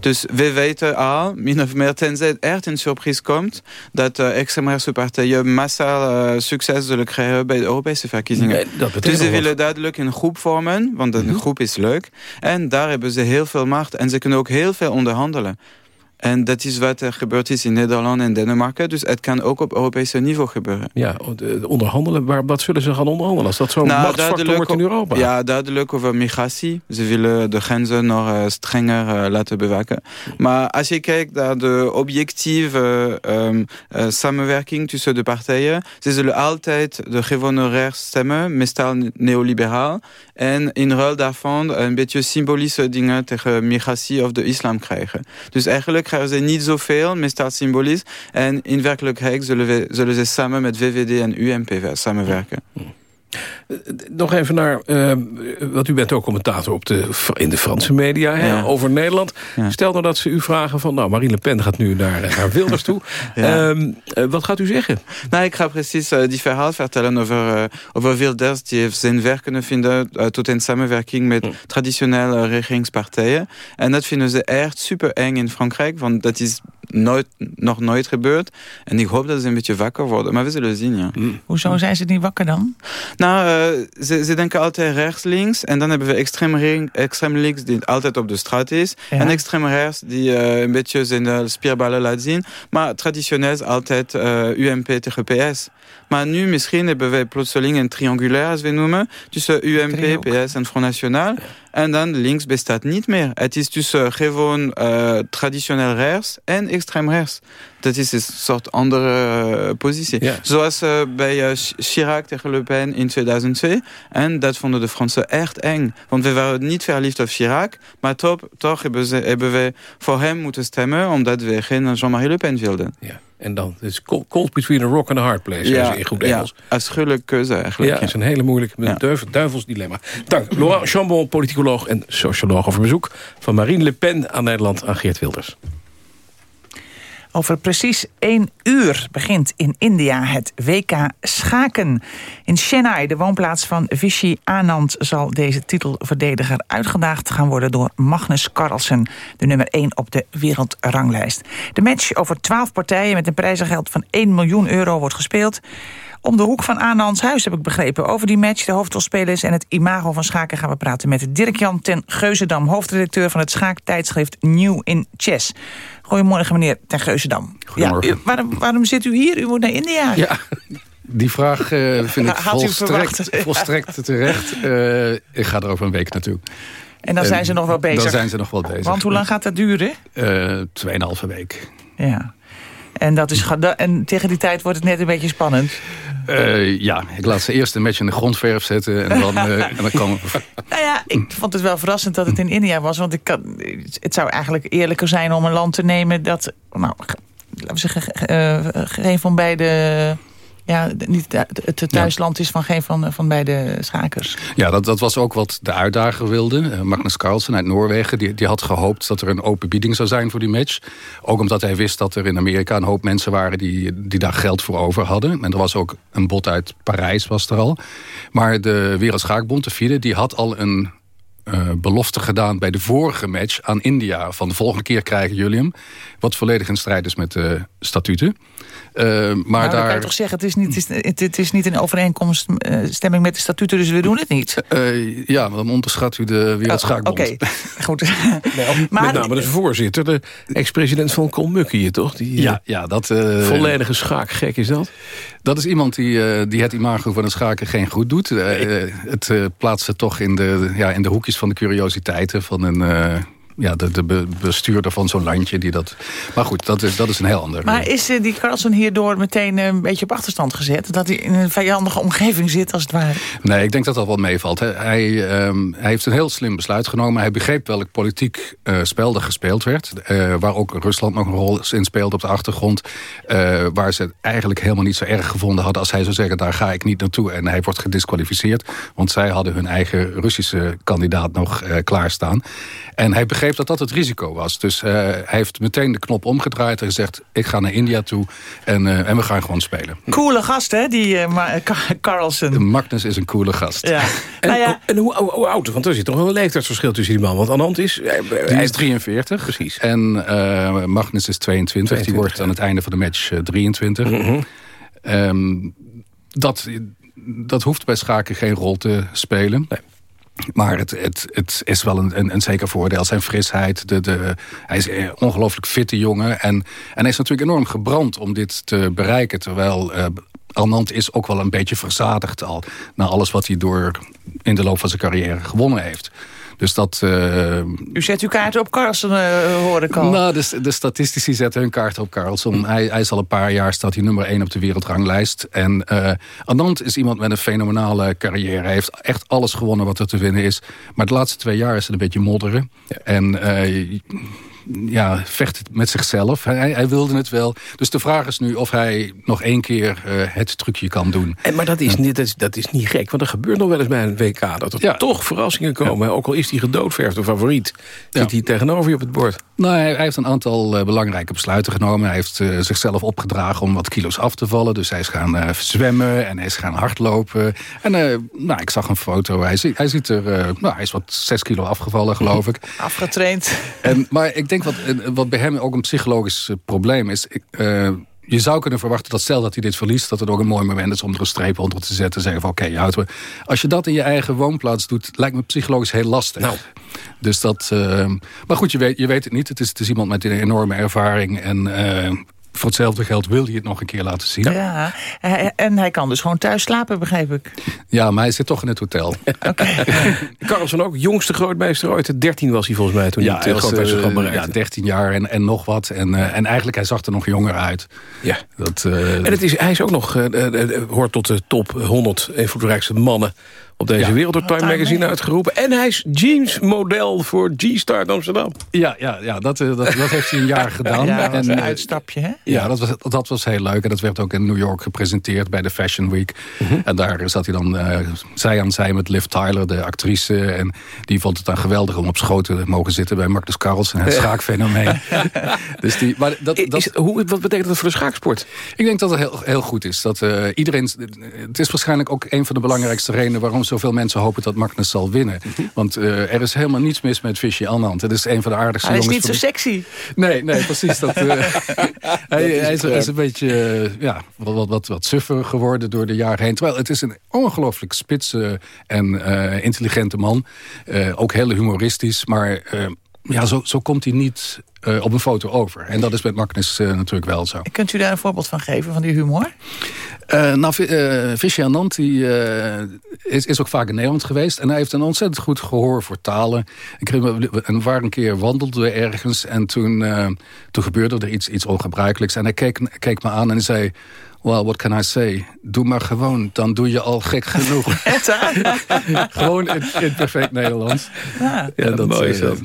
Dus we weten al, min of meer, tenzij het echt een surprise komt... dat uh, extreemrechtse partijen massaal uh, succes zullen krijgen bij de Europese verkiezingen. Nee, dus ze willen duidelijk een groep vormen, want een mm -hmm. groep is leuk. En daar hebben ze heel veel macht en ze kunnen ook heel veel onderhandelen. En dat is wat er gebeurd is in Nederland en Denemarken. Dus het kan ook op Europese niveau gebeuren. Ja, onderhandelen. Waar, wat zullen ze gaan onderhandelen? Als dat zo'n nou, machtsfactor wordt in Europa? Ja, duidelijk over migratie. Ze willen de grenzen nog uh, strenger uh, laten bewaken. Maar als je kijkt naar de objectieve um, uh, samenwerking tussen de partijen... ze zullen altijd de gewone rechts stemmen, meestal neoliberaal. En in ruil daarvan een beetje symbolische dingen tegen migratie of de islam krijgen. Dus eigenlijk krijgen ze niet zoveel, meestal symbolisch. En in werkelijkheid zullen, we, zullen ze samen met VVD en UMP samenwerken. Nog even naar, uh, want u bent ook commentator op de, in de Franse media hè, ja. over Nederland. Ja. Stel nou dat ze u vragen van, nou Marine Le Pen gaat nu naar, naar Wilders toe. ja. um, uh, wat gaat u zeggen? Nou, ik ga precies uh, die verhaal vertellen over, over Wilders. Die heeft zijn werk kunnen vinden tot in samenwerking met hm. traditionele regeringspartijen. En dat vinden ze echt super eng in Frankrijk, want dat is nooit, nog nooit gebeurd. En ik hoop dat ze een beetje wakker worden. Maar we zullen zien, ja. Hm. Hoezo zijn ze niet wakker dan? Nou, uh, ze, ze, denken altijd rechts-links. En dan hebben we extreem, extreem links die altijd op de straat is. Ja. En extreem rechts die uh, een beetje zijn spierballen laat zien. Maar traditioneel is altijd uh, UMP tegen PS. Maar nu misschien hebben wij plotseling een triangulair, als we noemen. Tussen UMP, PS en Front National. En dan links bestaat niet meer. Het is tussen gewoon uh, traditioneel rechts en extreem rechts. Dat is een soort andere uh, positie. Ja. Zoals uh, bij uh, Chirac tegen Le Pen in 2002. En dat vonden de Fransen echt eng. Want we waren niet verliefd op Chirac. Maar toch, toch hebben, ze, hebben we voor hem moeten stemmen... omdat we geen Jean-Marie Le Pen wilden. Ja. En dan is cold between a rock and a hard place, ja, in goed Engels. Ja, afschuwelijke keuze eigenlijk. Ja, het is een hele moeilijke, ja. duivels dilemma. Dank, Laurent Chambon, politicoloog en socioloog... over bezoek van Marine Le Pen aan Nederland aan Geert Wilders. Over precies één uur begint in India het WK Schaken. In Chennai, de woonplaats van Vishy Anand... zal deze titelverdediger uitgedaagd gaan worden door Magnus Carlsen... de nummer 1 op de wereldranglijst. De match over 12 partijen met een prijzengeld van 1 miljoen euro wordt gespeeld Om de hoek van Aanans Huis heb ik begrepen. Over die match, de hoofdrolspelers en het imago van schaken... gaan we praten met Dirk-Jan ten Geuzendam... hoofdredacteur van het schaaktijdschrift New in Chess. Goedemorgen, meneer ten Geuzendam. Goedemorgen. Ja, waarom, waarom zit u hier? U moet naar India. Ja, die vraag uh, vind ik volstrekt, volstrekt terecht. Uh, ik ga er over een week naartoe. En dan zijn ze nog wel bezig. Dan zijn ze nog wel bezig. Want hoe lang gaat dat duren? Uh, tweeënhalve week. Ja. En, dat is, en tegen die tijd wordt het net een beetje spannend. Uh, ja, ik laat ze eerst een match in de grondverf zetten en dan, uh, en dan komen we... Nou ja, ik vond het wel verrassend dat het in India was. Want ik kan, het zou eigenlijk eerlijker zijn om een land te nemen dat... Nou, laten we zeggen, uh, geen van beide... Ja, niet het thuisland is van geen van, van beide schakers. Ja, dat, dat was ook wat de uitdager wilde. Magnus Carlsen uit Noorwegen, die, die had gehoopt dat er een open bieding zou zijn voor die match. Ook omdat hij wist dat er in Amerika een hoop mensen waren die, die daar geld voor over hadden. En er was ook een bod uit Parijs, was er al. Maar de Wereldschaakbond, de FIDE, die had al een uh, belofte gedaan bij de vorige match aan India. Van de volgende keer krijgen jullie hem. Wat volledig in strijd is met de statuten. Uh, maar nou, daar... kan je toch zeggen, het is niet, het, het is niet een overeenkomststemming met de statuten, dus we doen het niet. Uh, ja, maar dan onderschat u de Wereldschaakbond. Oké, okay. goed. Nee, maar, met name de voorzitter, de ex-president van Kolmukkie, toch? Die, ja, ja, dat... volledige schaakgek is dat? Dat is iemand die, die het imago van het schaken geen goed doet. het plaatst het toch in de, ja, in de hoekjes van de curiositeiten van een ja, de, de bestuurder van zo'n landje. Die dat... Maar goed, dat is, dat is een heel ander. Maar is uh, die Carlson hierdoor meteen uh, een beetje op achterstand gezet? Dat hij in een vijandige omgeving zit, als het ware? Nee, ik denk dat dat wel meevalt. Hij, um, hij heeft een heel slim besluit genomen. Hij begreep welk politiek uh, spel er gespeeld werd. waar ook Rusland nog een rol in speelde op de achtergrond. waar ze het eigenlijk helemaal niet zo erg gevonden hadden... als hij zou zeggen, daar ga ik niet naartoe. En hij wordt gedisqualificeerd. Want zij hadden hun eigen Russische kandidaat nog klaarstaan. En hij begreep dat dat het risico was. Dus uh, hij heeft meteen de knop omgedraaid en gezegd... ik ga naar India toe en, uh, en we gaan gewoon spelen. Coole gast, hè, die uh, Carlsen. Magnus is een coole gast. Ja. En, nou ja. en hoe, hoe, hoe, oud? Want er zit toch wel een leeftijdsverschil tussen die man. Want Anand is... Die is 43. Precies. En Magnus is 22. 22. Die wordt aan het einde van de match 23. Mm -hmm. um, dat, dat hoeft bij schaken geen rol te spelen. Nee. Maar het, het, het is wel een, een, een zeker voordeel. Zijn frisheid, de, de, hij is een ongelooflijk fitte jongen. En, en hij is natuurlijk enorm gebrand om dit te bereiken. Terwijl uh, is ook wel een beetje verzadigd al... na alles wat hij door in de loop van zijn carrière gewonnen heeft. Dus dat... Uh, U zet uw kaart op Carlsen, uh, hoor ik al. Nou, de, de statistici zetten hun kaart op Carlsen. Hij, hij is al een paar jaar staat hij nummer 1 op de wereldranglijst. En uh, Anand is iemand met een fenomenale carrière. Hij heeft echt alles gewonnen wat er te winnen is. Maar de laatste twee jaar is het een beetje modderen. Ja. En ja, vecht met zichzelf. Hij, hij, wilde het wel. Dus de vraag is nu of hij nog één keer uh, het trucje kan doen. En, maar dat is, niet, dat, is, dat is niet gek, want er gebeurt nog wel eens bij een WK... dat er ja. toch verrassingen komen. Ja. Ook al is die gedoodverfde favoriet, zit hij tegenover je op het bord. Nou, hij, hij heeft een aantal uh, belangrijke besluiten genomen. Hij heeft uh, zichzelf opgedragen om wat kilo's af te vallen. Dus hij is gaan zwemmen en hij is gaan hardlopen. En nou, ik zag een foto. Hij, hij ziet er... nou, hij is wat zes kilo afgevallen, geloof ik. Afgetraind. En, maar ik denk wat, wat bij hem ook een psychologisch probleem is... Ik, uh, je zou kunnen verwachten dat stel dat hij dit verliest... dat het ook een mooi moment is om er een streep onder te zetten... en zeggen van oké, okay, me. Als je dat in je eigen woonplaats doet... lijkt me psychologisch heel lastig. Nou. Dus dat... Uh, maar goed, je weet, je weet het niet. Het is, het is iemand met een enorme ervaring... en uh, voor hetzelfde geld wil hij het nog een keer laten zien. Ja, en hij kan dus gewoon thuis slapen, begrijp ik. Ja, maar hij zit toch in het hotel. Okay. Carlsen ook, jongste grootmeester ooit. 13 was hij volgens mij toen ja, hij het grootmeesterschap uh, bereikte. Ja, 13 jaar en, en nog wat. En, uh, en eigenlijk, hij zag er nog jonger uit. Ja. Dat, uh, en het is, hij is ook nog, uh, hoort tot de top 100 invloedrijkste mannen op deze ja. wereld door Time Magazine uitgeroepen. En hij is Jeans model voor G-Start Amsterdam. Ja, ja, ja dat, dat, dat heeft hij een jaar gedaan. Ja, en, een uitstapje, hè? Ja, dat was, dat was heel leuk. En dat werd ook in New York gepresenteerd bij de Fashion Week. Uh -huh. En daar zat hij dan uh, zij aan zij met Liv Tyler, de actrice. En die vond het dan geweldig om op schoten te mogen zitten bij Magnus Carlsen, het schaakfenomeen. dus die, maar dat, dat, is, hoe, wat betekent dat voor de schaaksport? Ik denk dat het heel, heel goed is. Dat, uh, iedereen, het is waarschijnlijk ook een van de belangrijkste redenen waarom ze zoveel mensen hopen dat Magnus zal winnen. Want er is helemaal niets mis met Vishy Anand. Het is een van de aardigste hij jongens. Hij is niet zo sexy. Nee, nee, precies. Dat, hij, is, is, een beetje ja, wat, wat, wat, wat suffer geworden door de jaren heen. Terwijl het is een ongelooflijk spitse en intelligente man. ook heel humoristisch, maar ja, zo, zo komt hij niet uh, op een foto over. En dat is met Magnus uh, natuurlijk wel zo. Kunt u daar een voorbeeld van geven, van die humor? Uh, nou, Vishy Anand die, is, is ook vaak in Nederland geweest. En hij heeft een ontzettend goed gehoor voor talen. Ik en waar een keer wandelde ergens. En toen, toen gebeurde er iets, iets ongebruikelijks. En hij keek, keek me aan en hij zei... Well, what can I say? Doe maar gewoon, dan doe je al gek genoeg. gewoon in, in perfect Nederlands. Ja, ja dat, mooi is dat.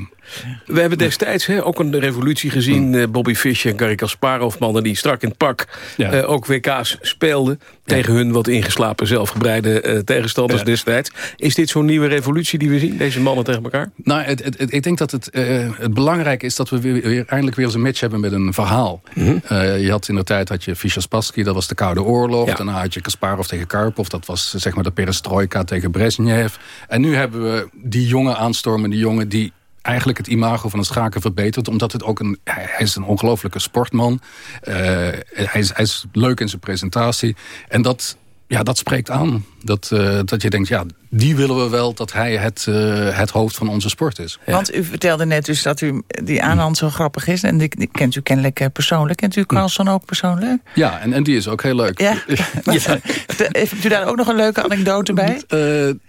We hebben destijds hè, ook een revolutie gezien. Uh, Bobby Fischer en Gary Kasparov, mannen die strak in het pak... Uh, ook WK's speelden tegen hun wat ingeslapen, zelfgebreide uh, tegenstanders destijds. Is dit zo'n nieuwe revolutie die we zien, deze mannen tegen elkaar? Nou, het, het, ik denk dat het, het belangrijke is dat we weer, weer, eindelijk weer eens een match hebben met een verhaal. Mm je had in de tijd had je Fischer Spassky, dat was de Koude Oorlog. Daarna had je Kasparov tegen Karpov, dat was zeg maar de perestroika tegen Brezhnev. En nu hebben we die jongen aanstormen, die jongen die eigenlijk het imago van het schaken verbeterd. Omdat het ook een... Hij is een ongelofelijke sportman. Uh, hij, is, hij is leuk in zijn presentatie. En dat, ja, dat spreekt aan. Dat, uh, dat je denkt, ja, die willen we wel dat hij het, uh, het hoofd van onze sport is. Want u vertelde net dus dat u die aanhand zo grappig is. En die, die kent u kennelijk uh, persoonlijk. Kent u Carlson ook persoonlijk? Ja, en, en die is ook heel leuk. Ja. ja. Heeft u daar ook nog een leuke anekdote bij?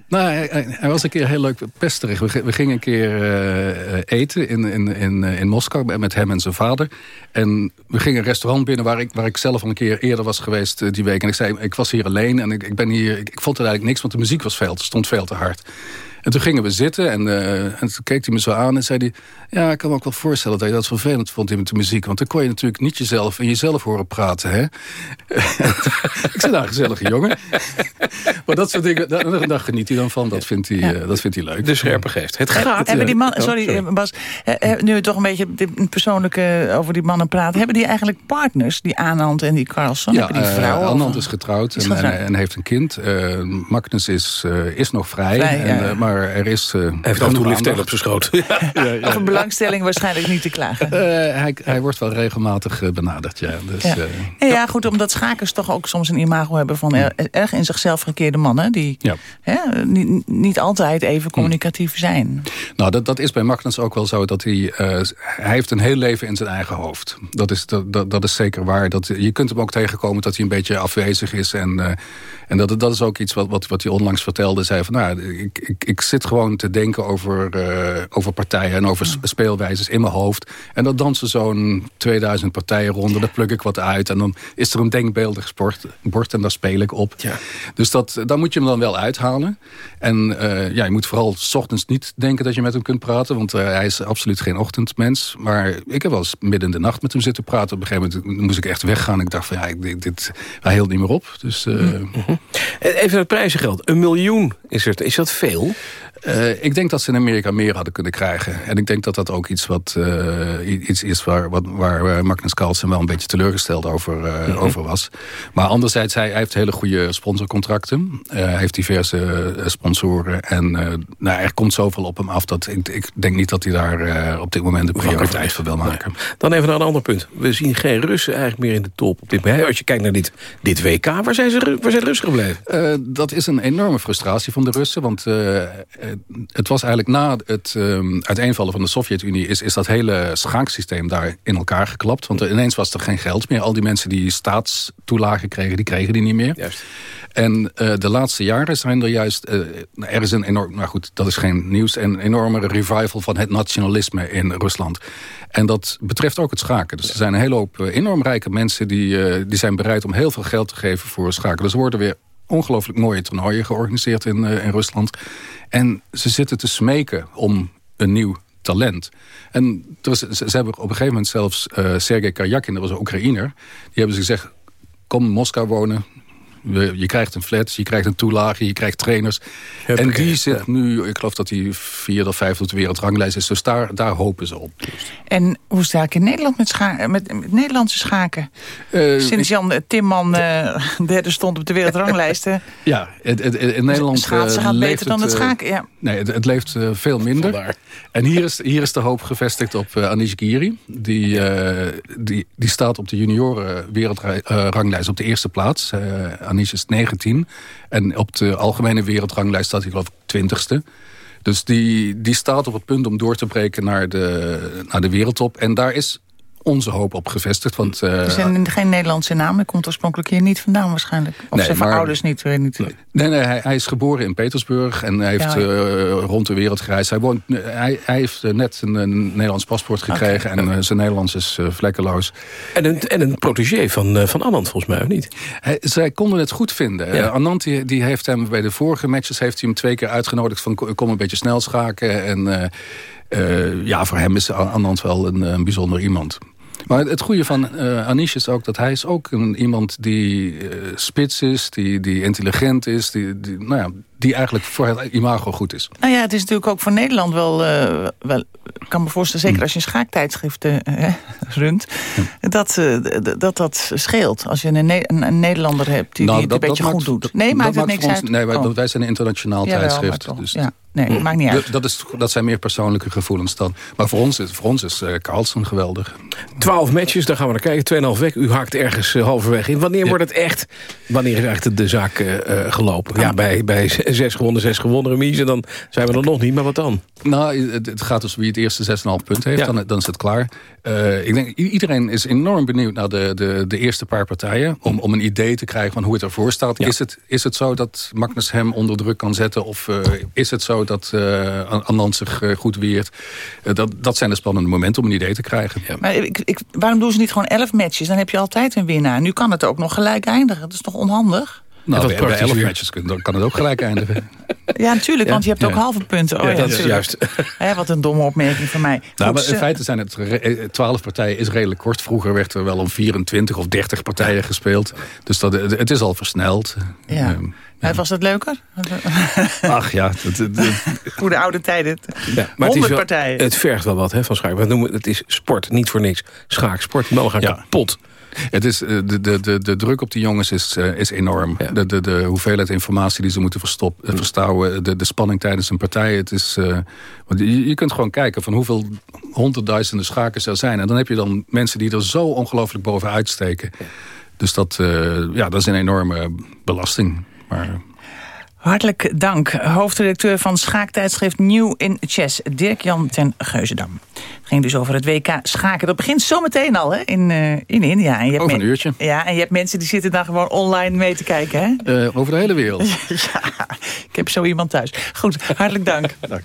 nou, hij, hij, was een keer heel leuk pesterig. We, we gingen een keer eten in, in, in, in Moskou met hem en zijn vader. En we gingen een restaurant binnen waar ik, waar ik zelf al een keer eerder was geweest die week. En ik zei, ik was hier alleen en ik, ik ben hier... Ik, ik vond eigenlijk niks, want de muziek was veel, stond veel te hard. En toen gingen we zitten en, uh, en toen keek hij me zo aan en zei hij... ja, ik kan me ook wel voorstellen dat je dat vervelend vond in de muziek. Want dan kon je natuurlijk niet jezelf en jezelf horen praten, hè? ik zei, nou, gezellige jongen. maar dat soort dingen, daar, daar geniet hij dan van. Dat vindt hij, uh, dat vindt hij leuk. De scherpe geest. Het gaat. Hebben die man, sorry, sorry, Bas, nu we toch een beetje persoonlijk over die mannen praten... hebben die eigenlijk partners, die Anand en die Carlson? Ja, die vrouw, uh, Anand is getrouwd, is getrouwd. En, en, heeft een kind. Magnus is, is nog vrij, vrij en, ja. Maar er is... Uh, hij heeft af en toe liftelen op zijn schoot. ja. ja, ja. Over belangstelling waarschijnlijk niet te klagen. Uh, hij, hij wordt wel regelmatig uh, benaderd, ja. Dus, ja. ja. goed, omdat schakers toch ook soms een imago hebben... van er, erg in zichzelf gekeerde mannen... die hè, niet, niet, altijd even communicatief zijn. Nou, dat, dat is bij Magnus ook wel zo... dat hij, hij heeft een heel leven in zijn eigen hoofd. Dat is, dat, dat, dat is zeker waar. Dat, je kunt hem ook tegenkomen dat hij een beetje afwezig is... en en dat, dat is ook iets wat, wat, wat hij onlangs vertelde. Zei van, nou, ik, ik, ik zit gewoon te denken over, uh, over partijen en over speelwijzes in mijn hoofd. En dan dansen zo'n 2000 partijen rond. Dan pluk ik wat uit. En dan is er een denkbeeldig sport, bord en daar speel ik op. Ja. Dus dat, daar moet je hem dan wel uithalen. En uh, ja, je moet vooral s ochtends niet denken dat je met hem kunt praten. Want uh, hij is absoluut geen ochtendmens. Maar ik heb wel eens midden in de nacht met hem zitten praten. Op een gegeven moment moest ik echt weggaan. Ik dacht van, ja, dit, dit, hij hield niet meer op. Dus... Mm -hmm. Even het prijzengeld. Een miljoen is het. Is dat veel? Uh, ik denk dat ze in Amerika meer hadden kunnen krijgen. En ik denk dat dat ook iets, wat, uh, iets is waar, wat, waar Magnus Carlsen wel een beetje teleurgesteld over, uh, mm -hmm. over was. Maar anderzijds, hij, hij heeft hele goede sponsorcontracten. hij heeft diverse sponsoren. En nou, er komt zoveel op hem af dat ik, ik denk niet dat hij daar op dit moment de prioriteit voor wil maken. Nee. Dan even naar een ander punt. We zien geen Russen eigenlijk meer in de top op dit moment. Als je kijkt naar dit, dit WK, waar zijn, ze, waar zijn de Russen gebleven? dat is een enorme frustratie van de Russen. Want het was eigenlijk na het um, uiteenvallen van de Sovjet-Unie... Is, is dat hele schaaksysteem daar in elkaar geklapt. Want er, ineens was er geen geld meer. Al die mensen die staatstoelagen kregen, die kregen die niet meer. Juist. En uh, de laatste jaren zijn er juist... Uh, er is een enorm... Nou goed, dat is geen nieuws. Een enorme revival van het nationalisme in Rusland. En dat betreft ook het schaken. Dus er zijn een hele hoop uh, enorm rijke mensen... Die, die zijn bereid om heel veel geld te geven voor schaken. Dus er worden weer ongelooflijk mooie toernooien georganiseerd in, uh, in Rusland. En ze zitten te smeken om een nieuw talent. En ze, hebben op een gegeven moment zelfs uh, Sergei Karjakin, dat was een Oekraïner... die hebben ze gezegd, kom Moskou wonen, Je krijgt een flat, je krijgt een toelage, je krijgt trainers. en die zit nu, ik geloof dat hij vier of vijf op de wereldranglijst is. Dus daar, daar hopen ze op. En hoe sta ik in Nederland met, scha met, met Nederlandse schaken? Uh, Sinds Jan Timman uh, derde stond op de wereldranglijsten. ja, het, het, in Nederland Schaatsen gaat beter dan het schaken, ja. Nee, het, het leeft veel minder. En hier is, hier is de hoop gevestigd op Anish Giri. Die, die, die staat op de junioren wereldranglijst op de eerste plaats. Anish is 19. En op de algemene wereldranglijst staat hij geloof ik 20ste. Dus die, die staat op het punt om door te breken naar de, naar de wereldtop. En daar is onze hoop op gevestigd. Want, uh, er zijn geen Nederlandse naam. Hij komt oorspronkelijk hier niet vandaan waarschijnlijk. Of zijn maar, ouders niet. Weet niet. Nee, nee hij, hij, is geboren in Petersburg. En hij heeft uh, rond de wereld gereisd. Hij, woont, hij, hij heeft net een, een, Nederlands paspoort gekregen. En uh, zijn Nederlands is vlekkeloos. En een, en een protégé van, van Anand volgens mij, of niet? Hij, zij konden het goed vinden. Ja. Anand die, die, heeft hem bij de vorige matches... heeft hij hem twee keer uitgenodigd van kom een beetje snel schaken. En ja, voor hem is Anand wel een, een bijzonder iemand. Maar het goede van uh, Anish is ook dat hij is ook een, iemand die uh, spits is, die, die intelligent is, die, die, nou ja, die eigenlijk voor het imago goed is. Nou ja, het is natuurlijk ook voor Nederland wel... Uh, wel ik kan me voorstellen, zeker hm. als je een runt... Dat, dat dat scheelt. Als je een, een, Nederlander hebt die, nou, die het een beetje goed doet. Nee, maakt het niks uit? Nee, wij, oh. wij, zijn een internationaal tijdschrift. dus ja. Nee, hm. maakt niet uit. Dat, is, dat zijn meer persoonlijke gevoelens dan. Maar voor ons is, voor ons is uh, Carlsen geweldig. Twaalf matches, daar gaan we naar kijken. Tweeënhalf week. U haakt ergens uh, halverwege in. Wanneer wordt het echt... Wanneer is eigenlijk de zaak uh, gelopen? Ja, bij, bij zes gewonnen, zes gewonnen remise. Dan zijn we er nog niet, maar wat dan? Nou, het, het gaat dus wie het eerste 6,5 punt heeft. Dan, dan is het klaar. ik denk, iedereen is enorm benieuwd naar de, de, de eerste paar partijen. Om, om een idee te krijgen van hoe het ervoor staat. Is, het, is het zo dat Magnus hem onder druk kan zetten? Of is het zo dat uh, Anand zich uh, goed weert. Uh, dat, dat zijn de spannende momenten om een idee te krijgen. Ja. Maar ik, ik, waarom doen ze niet gewoon elf matches? Dan heb je altijd een winnaar. Nu kan het ook nog gelijk eindigen. Dat is toch onhandig? Nou, bij, bij elf matches dan kan het ook gelijk eindigen. Ja, natuurlijk, want je hebt ook halve punten. Oh, ja, dat is juist. wat een domme opmerking van mij. Nou, maar in feite zijn het twaalf partijen is redelijk kort. Vroeger werd er wel om 24 of 30 partijen gespeeld. Dus dat, het is al versneld. Ja. Um, was het leuker? Ach ja. Goede oude tijden. Ja, maar het, partijen. het vergt wel wat hè, van schaak. We noemen, het is sport, niet voor niks. Schaaksport, die gaan kapot. Het is, eh, de, de, de, de druk op die jongens is, eh, is enorm. De, de, de hoeveelheid informatie die ze moeten verstop, eh, verstouwen. De, de spanning tijdens een partij. Het is, want je, je kunt gewoon kijken van hoeveel honderdduizenden schakers er zijn. En dan heb je dan mensen die er zo ongelooflijk bovenuit steken. Dus dat, ja, dat is een enorme belasting. Maar... Hartelijk dank, hoofdredacteur van schaaktijdschrift New in Chess, Dirk-Jan ten Geuzendam. Het ging dus over het WK schaken. Dat begint zometeen al hè, in, uh, in India. En je hebt over een uurtje. Ja, en je hebt mensen die zitten daar gewoon online mee te kijken. Hè? Uh, over de hele wereld. ja, ik heb zo iemand thuis. Goed, hartelijk dank. dank.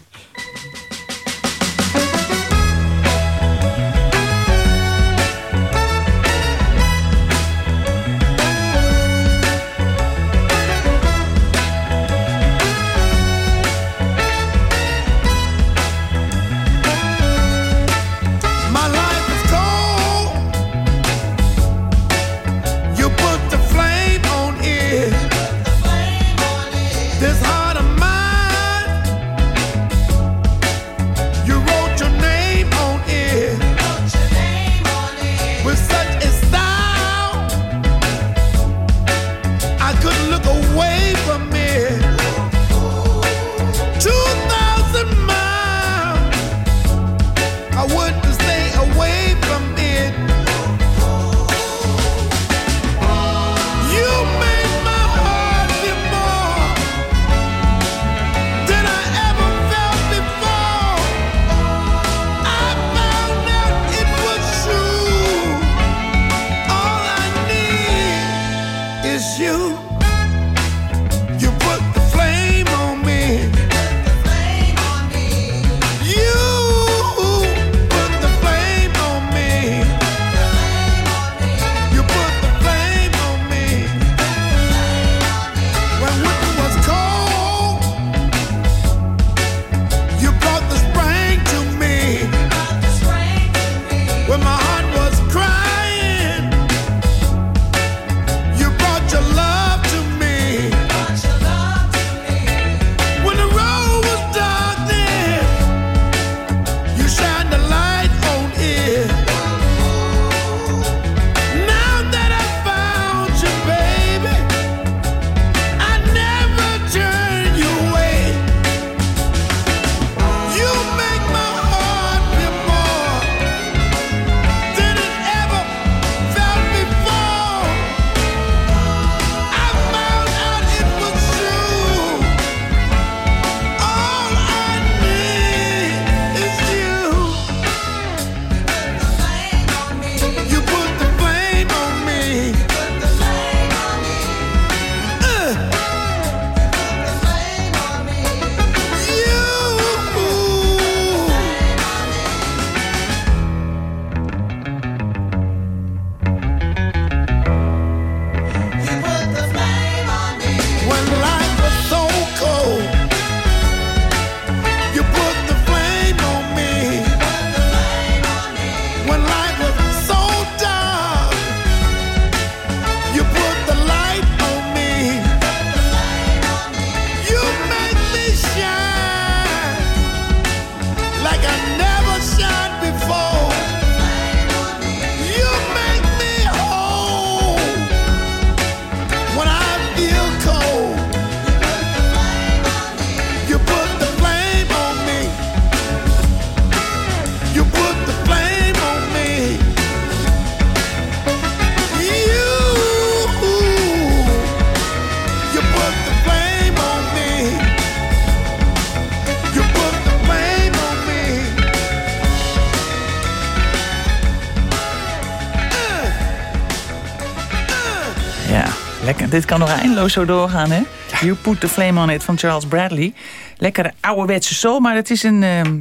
Lekker, dit kan nog eindeloos zo doorgaan, hè? You Put the Flame on It van Charles Bradley. Lekker ouderwetse soul, maar het is een, ehm,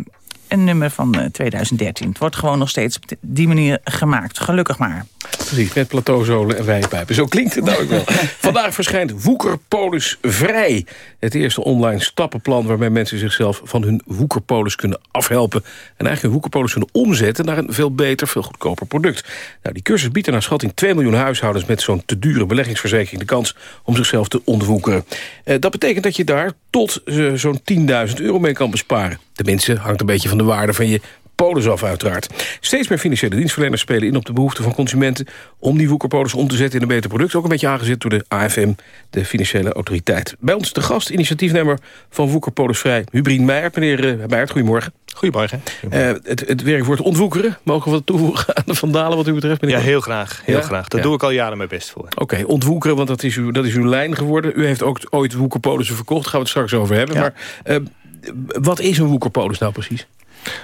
een nummer van 2013. Het wordt gewoon nog steeds op die manier gemaakt. Gelukkig maar. Precies, met plateauzolen en wijpijpen. Zo klinkt het nou ook wel. Vandaag verschijnt Woekerpolis Vrij. Het eerste online stappenplan waarmee mensen zichzelf van hun Woekerpolis kunnen afhelpen. En eigenlijk hun Woekerpolis kunnen omzetten naar een veel beter, veel goedkoper product. Nou, die cursus biedt naar schatting 2 miljoen huishoudens met zo'n te dure beleggingsverzekering de kans om zichzelf te ontwoekeren. Eh, dat betekent dat je daar tot uh, zo'n 10.000 euro mee kan besparen. Tenminste, hangt een beetje van de waarde van je polis af uiteraard. Steeds meer financiële dienstverleners spelen in op de behoeften van consumenten... om die woekerpolis om te zetten in een beter product. Ook een beetje aangezet door de AFM, de financiële autoriteit. Bij ons de gast, initiatiefnemer van Woekerpolisvrij, Hubrien Meijer. Meneer uh, Meijer, goedemorgen. Goedemorgen. Uh, het, het werkwoord ontwoekeren, mogen we wat toevoegen aan de vandalen wat u betreft? Meneer? Ja, heel graag. Heel graag. Daar doe ik al jaren mijn best voor. Oké, ontwoekeren, want dat is, uw, dat is uw lijn geworden. U heeft ook ooit woekerpolissen verkocht, daar gaan we het straks over hebben. Maar uh, wat is een woekerpolis nou precies?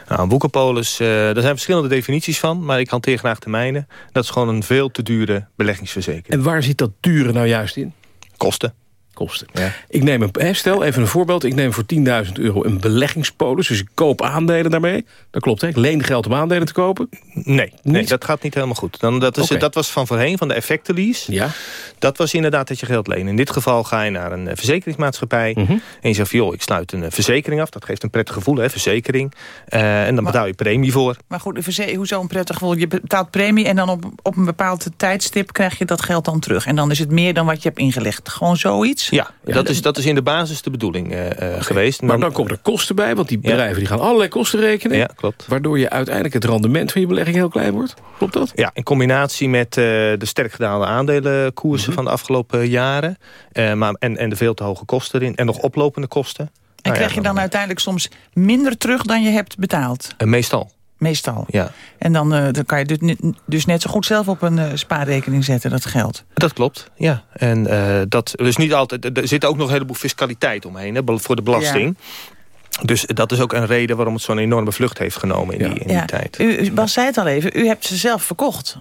Nou, een boekenpolis, uh, daar zijn verschillende definities van... maar ik hanteer graag de mijne. Dat is gewoon een veel te dure beleggingsverzekering. En waar zit dat dure nou juist in? Kosten kosten. Ja. Ik neem een, stel even een voorbeeld. Ik neem voor 10.000 euro een beleggingspolis. Dus ik koop aandelen daarmee. Dat klopt, hè? Ik leen geld om aandelen te kopen. Nee, nee dat gaat niet helemaal goed. Dan, dat, is, dat was van voorheen, van de effectenlease. Ja. Dat was inderdaad dat je geld leent. In dit geval ga je naar een eh, verzekeringsmaatschappij. Mhm. En je zegt, joh, ik sluit een eh, verzekering af. Dat geeft een prettig gevoel, hè, verzekering. Uh, en dan betaal je premie voor. Maar goed, hoezo een prettig gevoel? Je betaalt premie en dan op, op een bepaald tijdstip krijg je dat geld dan terug. En dan is het meer dan wat je hebt ingelegd. Gewoon zoiets? Ja, dat, is, dat is in de basis de bedoeling uh, geweest. Maar, dan komen er kosten bij, want die bedrijven die gaan allerlei kosten rekenen. Ja, klopt. Waardoor je uiteindelijk het rendement van je belegging heel klein wordt. Klopt dat? Ja, in combinatie met uh, de sterk gedaalde aandelenkoersen mhm. van de afgelopen jaren. Uh, maar, en, en de veel te hoge kosten erin. En nog oplopende kosten. En nou krijg je dan uiteindelijk soms minder terug dan je hebt betaald? meestal. Meestal. Ja. En dan, uh, dan kan je dus, dus net zo goed zelf op een uh, spaarrekening zetten, dat geld. Dat klopt, ja. En uh, dat is niet altijd. Er zit ook nog een heleboel fiscaliteit omheen hè, voor de belasting. Ja. Dus dat is ook een reden waarom het zo'n enorme vlucht heeft genomen in, die, in ja. die tijd. U, Bas zei het al even, u hebt ze zelf verkocht.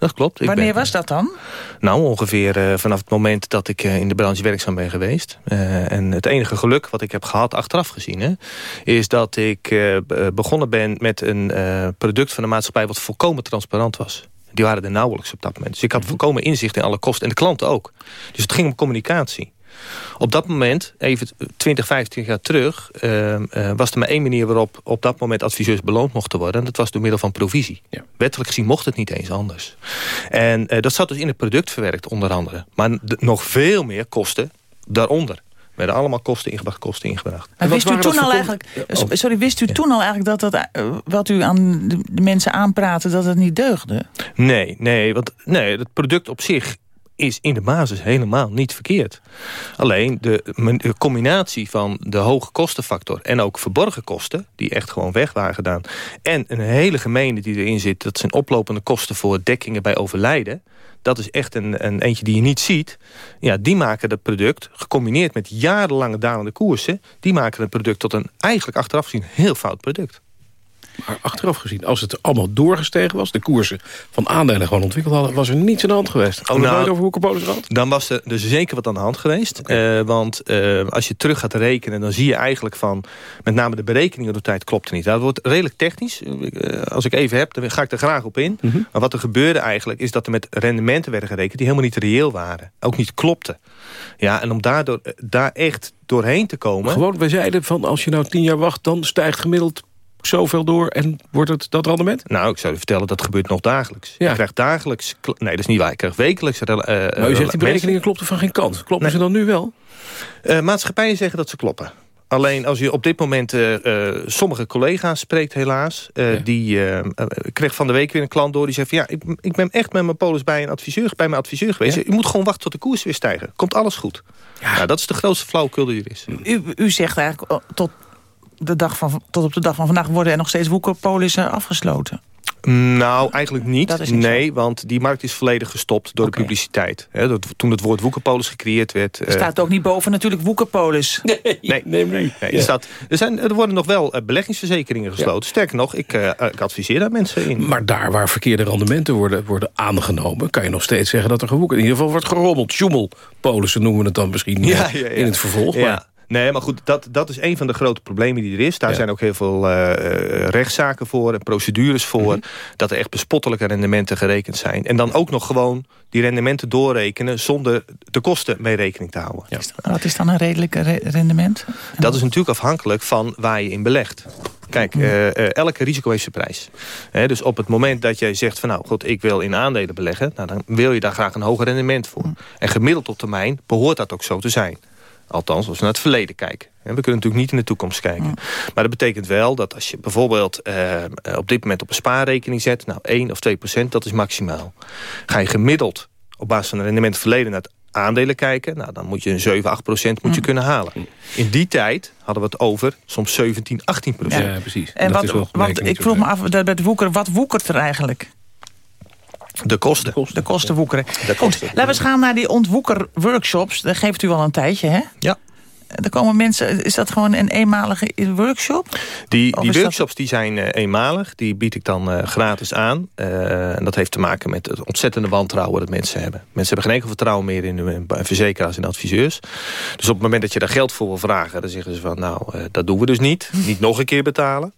Dat klopt. Ik Wanneer was dat dan? Nou, ongeveer uh, vanaf het moment dat ik uh, in de branche werkzaam ben geweest. Uh, en het enige geluk wat ik heb gehad, achteraf gezien... Hè, is dat ik begonnen ben met een product van de maatschappij... wat volkomen transparant was. Die waren er nauwelijks op dat moment. Dus ik had mhm. volkomen inzicht in alle kosten. En de klanten ook. Dus het ging om communicatie. Op dat moment, even 20, 15 jaar terug... Uh, uh, was er maar één manier waarop op dat moment adviseurs beloond mochten worden. En dat was door middel van provisie. Ja. Wettelijk gezien mocht het niet eens anders. En uh, dat zat dus in het product verwerkt onder andere. Maar nog veel meer kosten daaronder werden allemaal kosten ingebracht, kosten ingebracht. Maar wist u toen al eigenlijk, oh. sorry, wist u toen al eigenlijk dat dat, wat u aan de mensen aanpraatte, dat het niet deugde? Nee, nee, want nee, het product op zich is in de basis helemaal niet verkeerd. Alleen de, combinatie van de hoge kostenfactor... en ook verborgen kosten, die echt gewoon weg waren gedaan... en een hele gemeente die erin zit... dat zijn oplopende kosten voor dekkingen bij overlijden... dat is echt een, een eentje die je niet ziet. Ja, die maken het product, gecombineerd met jarenlange dalende koersen... die maken het product tot een eigenlijk achteraf gezien heel fout product. Maar achteraf gezien, als het allemaal doorgestegen was... de koersen van aandelen gewoon ontwikkeld hadden... was er niets aan de hand geweest. Oh, nou, over Woekerpolis gehad? Dan was er dus zeker wat aan de hand geweest. Okay. Uh, want uh, als je terug gaat rekenen... dan zie je eigenlijk van... met name de berekeningen door de tijd klopte niet. Dat wordt redelijk technisch. Uh, als ik even heb, dan ga ik er graag op in. Mm -hmm. Maar wat er gebeurde eigenlijk... is dat er met rendementen werden gerekend... die helemaal niet reëel waren. Ook niet klopten. Ja, en om daardoor, daar echt doorheen te komen... Gewoon, wij zeiden van als je nou tien jaar wacht... dan stijgt gemiddeld zoveel door en wordt het dat rendement? Nou, ik zou je vertellen, dat gebeurt nog dagelijks. Ja. Je krijgt dagelijks... Nee, dat is niet waar. Ik krijg wekelijks... Uh, maar u zegt die berekeningen klopten van geen kant. Kloppen nee. ze dan nu wel? Uh, maatschappijen zeggen dat ze kloppen. Alleen als je op dit moment uh, uh, sommige collega's spreekt helaas... Uh, ja. die kreeg van de week weer een klant door die zegt... Van, ja, ik, ik ben echt met mijn polis bij, een adviseur, bij mijn adviseur geweest. Ja? Je moet gewoon wachten tot de koers weer stijgen. Komt alles goed. Ja. Nou, dat is de grootste flauwekul die er is. U, u zegt eigenlijk tot de dag van, tot op de dag van vandaag worden er nog steeds woekerpolissen afgesloten. Nou, eigenlijk niet. Nee, want die markt is volledig gestopt door de publiciteit. toen het woord woekerpolis gecreëerd werd... Er staat ook niet boven natuurlijk woekerpolis. Nee, nee, nee. nee. Er, staat, er, zijn, er worden nog wel uh, beleggingsverzekeringen gesloten. Sterker nog, ik, uh, ik, adviseer daar mensen in. Maar daar waar verkeerde rendementen worden, worden aangenomen... kan je nog steeds zeggen dat er gewoekerd... in ieder geval wordt gerommeld. Schummelpolissen noemen we het dan misschien ja, ja, in het vervolg. Maar... Nee, maar goed, dat, dat is een van de grote problemen die er is. Daar zijn ook heel veel uh, rechtszaken voor en procedures voor. Mhm. Dat er echt bespottelijke rendementen gerekend zijn. En dan ook nog gewoon die rendementen doorrekenen... zonder de kosten mee rekening te houden. Ja. Wat is dan een redelijk rendement? Dat is natuurlijk afhankelijk van waar je in belegt. Kijk, uh, elke risico heeft zijn prijs. dus op het moment dat jij zegt van nou, god, ik wil in aandelen beleggen... Nou, dan wil je daar graag een hoger rendement voor. Mhm. En gemiddeld op termijn behoort dat ook zo te zijn. Althans, als we naar het verleden kijken. We kunnen natuurlijk niet in de toekomst kijken. Maar dat betekent wel dat als je bijvoorbeeld eh, op dit moment op een spaarrekening zet... nou 1 of 2 procent, dat is maximaal. Ga je gemiddeld op basis van een rendement verleden naar het aandelen kijken... Nou, dan moet je een 7, 8 procent moet je kunnen halen. In die tijd hadden we het over soms 17, 18 procent. Ja, precies. En, wat, wat, ik vroeg me af, bij de woeker, wat woekert er eigenlijk? De kosten. De kosten, de kosten woekeren. De kosten. laten we eens gaan naar die ontwoeker-workshops. Dat geeft u al een tijdje, hè? Ja. Er komen mensen, is dat gewoon een eenmalige workshop? Die, die workshops die zijn uh, eenmalig. Die bied ik dan uh, gratis aan. Uh, en dat heeft te maken met het ontzettende wantrouwen dat mensen hebben. Mensen hebben geen enkel vertrouwen meer in hun verzekeraars en adviseurs. Dus op het moment dat je daar geld voor wil vragen... dan zeggen ze van nou, dat doen we dus niet. Niet nog een keer betalen.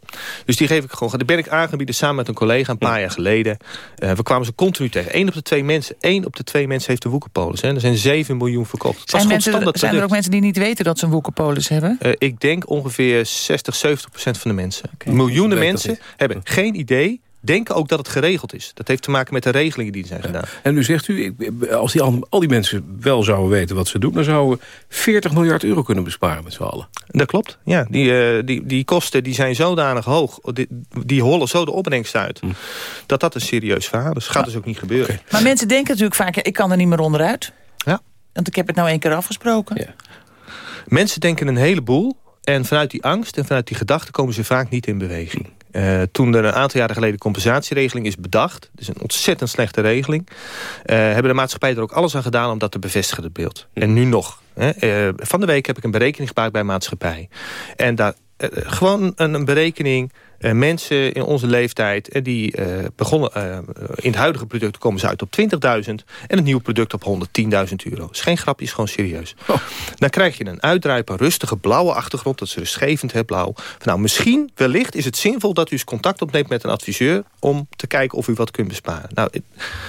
Dus die geef ik gewoon. Die ben ik aangebieden samen met een collega een paar jaar geleden. we kwamen ze continu tegen. Eén op de twee mensen, één op de twee mensen heeft de woekerpolis. Er zijn 7 miljoen verkocht. Zijn, mensen, zijn er ook mensen die niet weten dat ze een woekerpolis hebben? Uh, ik denk ongeveer 60, 70 procent van de mensen. Miljoenen mensen hebben geen idee denken ook dat het geregeld is. Dat heeft te maken met de regelingen die zijn gedaan. En nu zegt u, als die, al die mensen wel zouden weten wat ze doen... dan zouden we 40 miljard euro kunnen besparen met z'n allen. Dat klopt, ja. Die, uh, die, die kosten die zijn zodanig hoog. Die, die hollen zo de opbrengst uit. Hm. Dat dat een serieus verhaal is. Gaat dus ook niet gebeuren. Maar mensen denken natuurlijk vaak, ik kan er niet meer onderuit. Ja. Want ik heb het nou één keer afgesproken. Ja. Mensen denken een heleboel. En vanuit die angst en vanuit die gedachten komen ze vaak niet in beweging. Uh, toen er een aantal jaren geleden compensatieregeling is bedacht... dus een ontzettend slechte regeling... Uh, hebben de maatschappij er ook alles aan gedaan om dat te bevestigen, het beeld. En nu nog. Hè. Uh, van de week heb ik een berekening gemaakt bij maatschappij. En daar gewoon een berekening uh, mensen in onze leeftijd... Uh, die uh, begonnen in het huidige product komen ze uit op 20.000... en het nieuwe product op 110.000 euro. is geen grapje, is gewoon serieus. Oh. Dan krijg je een uitdraai een rustige blauwe achtergrond... dat is rustgevend, hè, blauw. Van, nou, misschien, wellicht is het zinvol dat u eens contact opneemt met een adviseur... om te kijken of u wat kunt besparen. Nou,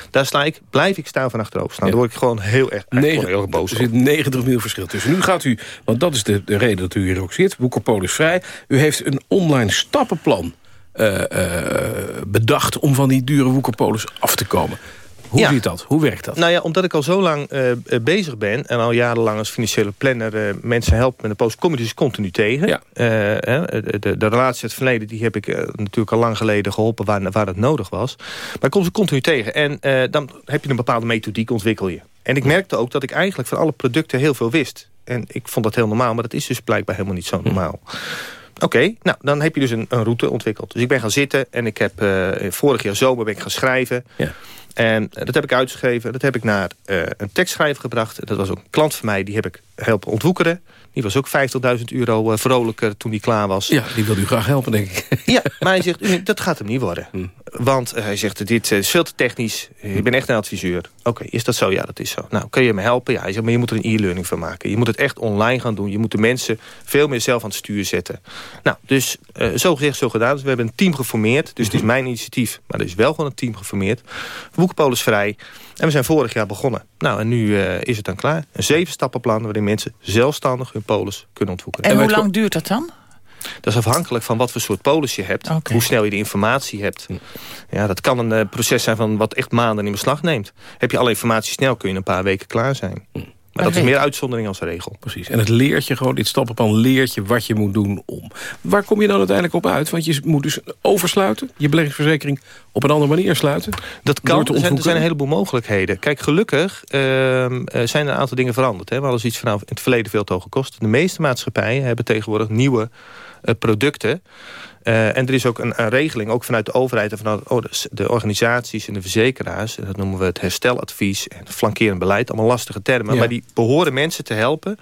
daar sla ik, blijf ik staan van achterover staan. Ja. Dan word ik gewoon heel erg, Negen, heel erg boos. Er zit 90 miljoen verschil tussen. Nu gaat u, want dat is de, de reden dat u hier ook zit... Boekerpolis vrij. U heeft een online stappenplan uh, bedacht om van die dure woekerpolis af te komen. Hoe ja. ziet dat? Hoe werkt dat? Nou ja, omdat ik al zo lang uh, bezig ben... en al jarenlang als financiële planner uh, mensen help met een post... kom je dus continu tegen. Ja. Uh, de, de, de, relatie uit het verleden die heb ik natuurlijk al lang geleden geholpen... waar, waar het nodig was. Maar ik kom ze continu tegen. En dan heb je een bepaalde methodiek, ontwikkel je. En ik merkte ook dat ik eigenlijk van alle producten heel veel wist. En ik vond dat heel normaal, maar dat is dus blijkbaar helemaal niet zo normaal. Oké, nou dan heb je dus een, een, route ontwikkeld. Dus ik ben gaan zitten en ik heb uh, vorig jaar zomer ben ik gaan schrijven. Ja. En uh, dat heb ik uitgeschreven. Dat heb ik naar uh, een tekstschrijver gebracht. Dat was ook een klant van mij, die heb ik helpen ontwoekeren. Die was ook 50.000 euro uh, vrolijker toen die klaar was. Ja, die wil u graag helpen, denk ik. Ja, maar hij zegt, dat gaat hem niet worden. Hm. Want hij zegt, dit is veel te technisch. Ik ben echt een adviseur. Oké, is dat zo? Ja, dat is zo. Nou, kun je me helpen? Ja, hij zegt, maar je moet er een e-learning van maken. Je moet het echt online gaan doen. Je moet de mensen veel meer zelf aan het stuur zetten. Nou, dus uh, zo gezegd, zo gedaan. Dus we hebben een team geformeerd. Dus het is mijn initiatief. Maar er is wel gewoon een team geformeerd. Boekenpolis vrij. En we zijn vorig jaar begonnen. Nou, en nu uh, is het dan klaar. Een zeven stappenplan waarin mensen zelfstandig hun polis kunnen ontwoeken. En, en hoe lang duurt dat dan? Dat is afhankelijk van wat voor soort polis je hebt. Okay. Hoe snel je de informatie hebt. Ja, dat kan een uh, proces zijn van wat echt maanden in beslag neemt. Heb je alle informatie snel, kun je in een paar weken klaar zijn. Maar dat is meer uitzondering als regel. Precies. En het leert je gewoon, dit stappenplan leert je wat je moet doen om. Waar kom je dan uiteindelijk op uit? Want je moet dus oversluiten, je beleggingsverzekering op een andere manier sluiten. Dat kan, er zijn, er zijn een heleboel mogelijkheden. Kijk, gelukkig uh, zijn er een aantal dingen veranderd. Hè. We hadden iets vanaf in het verleden veel te hoge kosten. De meeste maatschappijen hebben tegenwoordig nieuwe producten. en er is ook een, een, regeling, ook vanuit de overheid... en vanuit oh, de, de, organisaties en de verzekeraars... dat noemen we het hersteladvies en flankerend beleid. Allemaal lastige termen, maar die behoren mensen te helpen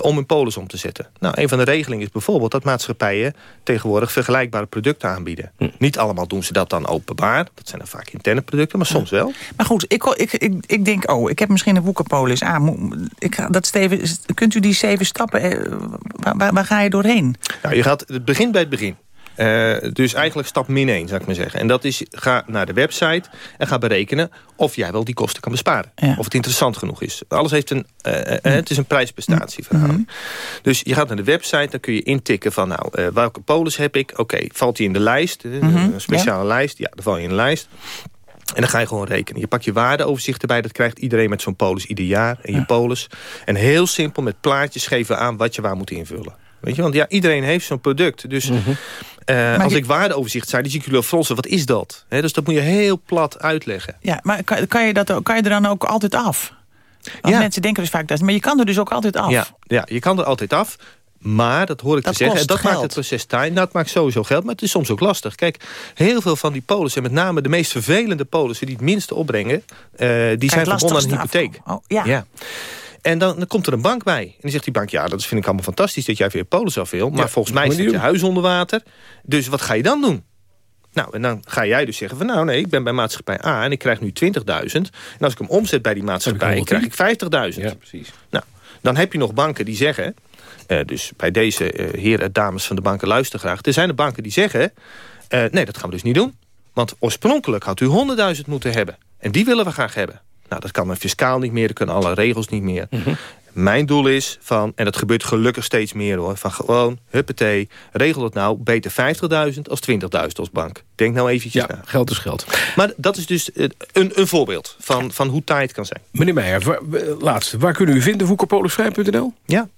om hun polis om te zetten. Nou, een van de regelingen is bijvoorbeeld dat maatschappijen tegenwoordig vergelijkbare producten aanbieden. Hm. Niet allemaal doen ze dat dan openbaar. Dat zijn dan vaak interne producten, maar soms wel. Maar goed, ik, ik, ik, ik denk, oh, ik heb misschien een woekerpolis aan. Ik, dat steven, kunt u die zeven stappen, eh, waar, waar, ga je doorheen? Nou, je gaat, het begint bij het begin. Uh, dus eigenlijk stap min 1, zou ik maar zeggen. En dat is, ga naar de website en ga berekenen of jij wel die kosten kan besparen. Of het interessant genoeg is. Alles heeft een, uh, het is een prijsprestatieverhaal. Mm Dus je gaat naar de website, dan kun je intikken van... nou, welke polis heb ik? Oké, valt die in de lijst? Mhm. Een speciale lijst? Ja, dan val je in de lijst. En dan ga je gewoon rekenen. Je pakt je waardeoverzicht erbij. Dat krijgt iedereen met zo'n polis ieder jaar. En je polis. En heel simpel met plaatjes geven aan wat je waar moet invullen. Weet je, want ja, iedereen heeft zo'n product. Dus mhm. uh, als ik waardeoverzicht zei, dan zie ik jullie fronsen. Wat is dat? dus dat moet je heel plat uitleggen. Ja, maar kan, kan, je, dat, kan je er dan ook altijd af? Want mensen denken dus vaak dat. Maar je kan er dus ook altijd af. Ja, ja je kan er altijd af. Maar, dat hoor ik te zeggen, en dat maakt het proces taai. Dat maakt sowieso geld, maar het is soms ook lastig. Kijk, heel veel van die polissen, met name de meest vervelende polissen... die het minste opbrengen, uh, die zijn verbonden aan een hypotheek. Oh, ja. ja. En dan, dan, komt er een bank bij. En dan zegt die bank, ja, dat vind ik allemaal fantastisch... dat jij weer polis af wil. Maar volgens mij zit je huis onder water. Dus wat ga je dan doen? Nou, en dan ga jij dus zeggen van... nou nee, ik ben bij maatschappij A en ik krijg nu 20.000. En als ik hem omzet bij die maatschappij, krijg ik 50.000. Ja, precies. Nou, dan heb je nog banken die zeggen... Uh, dus bij deze uh, heren en dames van de banken luister graag. Er zijn de banken die zeggen... Uh, nee, dat gaan we dus niet doen. Want oorspronkelijk had u 100.000 moeten hebben. En die willen we graag hebben. Nou, dat kan een fiscaal niet meer, dat kunnen alle regels niet meer. Mhm. Mijn doel is van, en dat gebeurt gelukkig steeds meer hoor... van gewoon, huppatee, regel het nou beter 50.000 als 20.000 als bank. Denk nou eventjes ja, geld is geld. Maar dat is dus een, een voorbeeld van, van hoe taai het kan zijn. Meneer Meijer, laatste. Waar kunnen u vinden? Woekerpolisvrij.nl? Ja,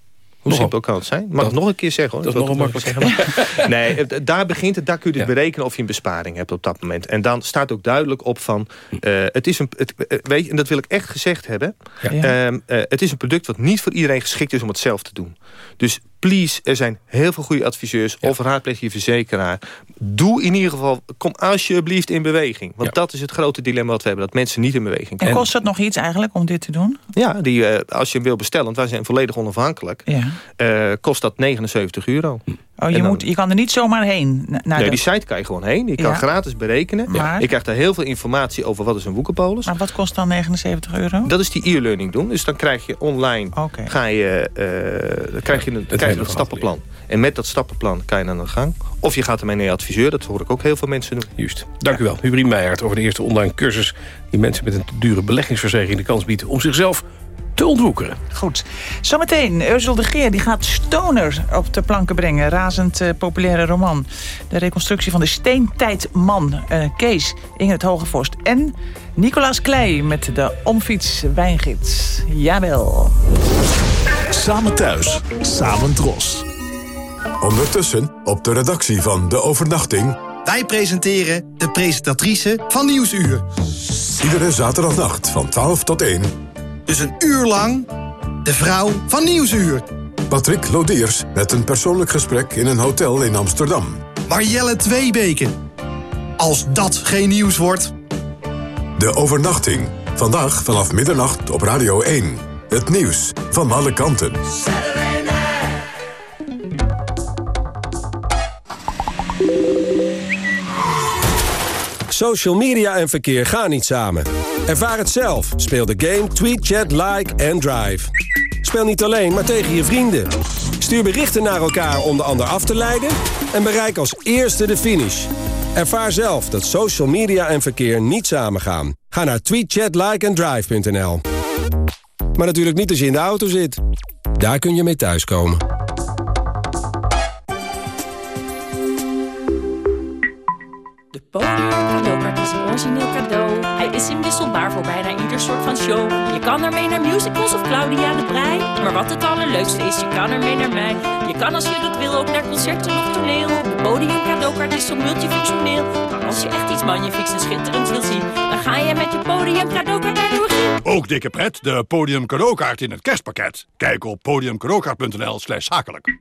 hoe simpel kan het zijn? Mag ik nog een keer zeggen? Hoor. Dat is nog makkelijk zeggen. nee, daar begint het. Daar kun je dus berekenen of je een besparing hebt op dat moment. En dan staat ook duidelijk op van... Uh, het is een, het, eh, weet je, en dat wil ik echt gezegd hebben. Ja. Uh, het is een product wat niet voor iedereen geschikt is om het zelf te doen. Dus please, er zijn heel veel goede adviseurs. Of raadpleeg je verzekeraar. Doe in ieder geval, kom alsjeblieft in beweging. Want dat is het grote dilemma wat we hebben. Dat mensen niet in beweging komen. En kost dat nog iets eigenlijk om dit te doen? Ja, die, uh, als je hem wil bestellen, want wij zijn volledig onafhankelijk. Ja. Uh, kost dat 79 euro. Oh, je, moet, je kan er niet zomaar heen? Naar nee, die site kan je gewoon heen. Je kan gratis berekenen. Maar... Je krijgt daar heel veel informatie over wat is een woekerpolis. Maar wat kost dan 79 euro? Dat is die e-learning doen. Dus dan krijg je online ga je, uh, dan krijg je, een, krijg je dat stappenplan. En met dat stappenplan kan je aan de gang. Of je gaat ermee naar je adviseur. Dat hoor ik ook heel veel mensen doen. Juist. Dank u wel. Hubrien Meijert over de eerste online cursus... die mensen met een dure beleggingsverzekering de kans biedt... om zichzelf te ontwoekeren. Goed. Zometeen, Ursel de Geer die gaat Stoner op de planken brengen. Razend uh, populaire roman. De reconstructie van de steentijdman uh, Kees Ingrid Hogevorst. En Nicolaas Klei met de omfiets wijngids. Jawel. Samen thuis, samen dros. Ondertussen op de redactie van De Overnachting... Wij presenteren de presentatrice van Nieuwsuur. Iedere zaterdagnacht van 12 tot 1 dus een uur lang de vrouw van Nieuwsuur. Patrick Lodiers met een persoonlijk gesprek in een hotel in Amsterdam. Marjelle Tweebeke. Als dat geen nieuws wordt. De overnachting. Vandaag vanaf middernacht op Radio 1. Het nieuws van alle kanten. Social media en verkeer gaan niet samen. Ervaar het zelf. Speel de game Tweet, Chat, Like en Drive. Speel niet alleen, maar tegen je vrienden. Stuur berichten naar elkaar om de ander af te leiden... en bereik als eerste de finish. Ervaar zelf dat social media en verkeer niet samen gaan. Ga naar tweetchatlikeanddrive.nl Maar natuurlijk niet als je in de auto zit. Daar kun je mee thuiskomen. Podium cadeaukaart is een origineel cadeau. Hij is inwisselbaar voor bijna ieder soort van show. Je kan ermee naar musicals of Claudia de Brij. Maar wat het allerleukste is, je kan ermee naar mij. Je kan als je dat wil ook naar concerten of toneel. De podium cadeaukaart is zo multifunctioneel. Maar als je echt iets magnifieks en schitterends wil zien... dan ga je met je podium cadeaukaart naar de Ook dikke pret, de podium cadeaukaart in het kerstpakket. Kijk op podiumcadeaukaart.nl slash zakelijk.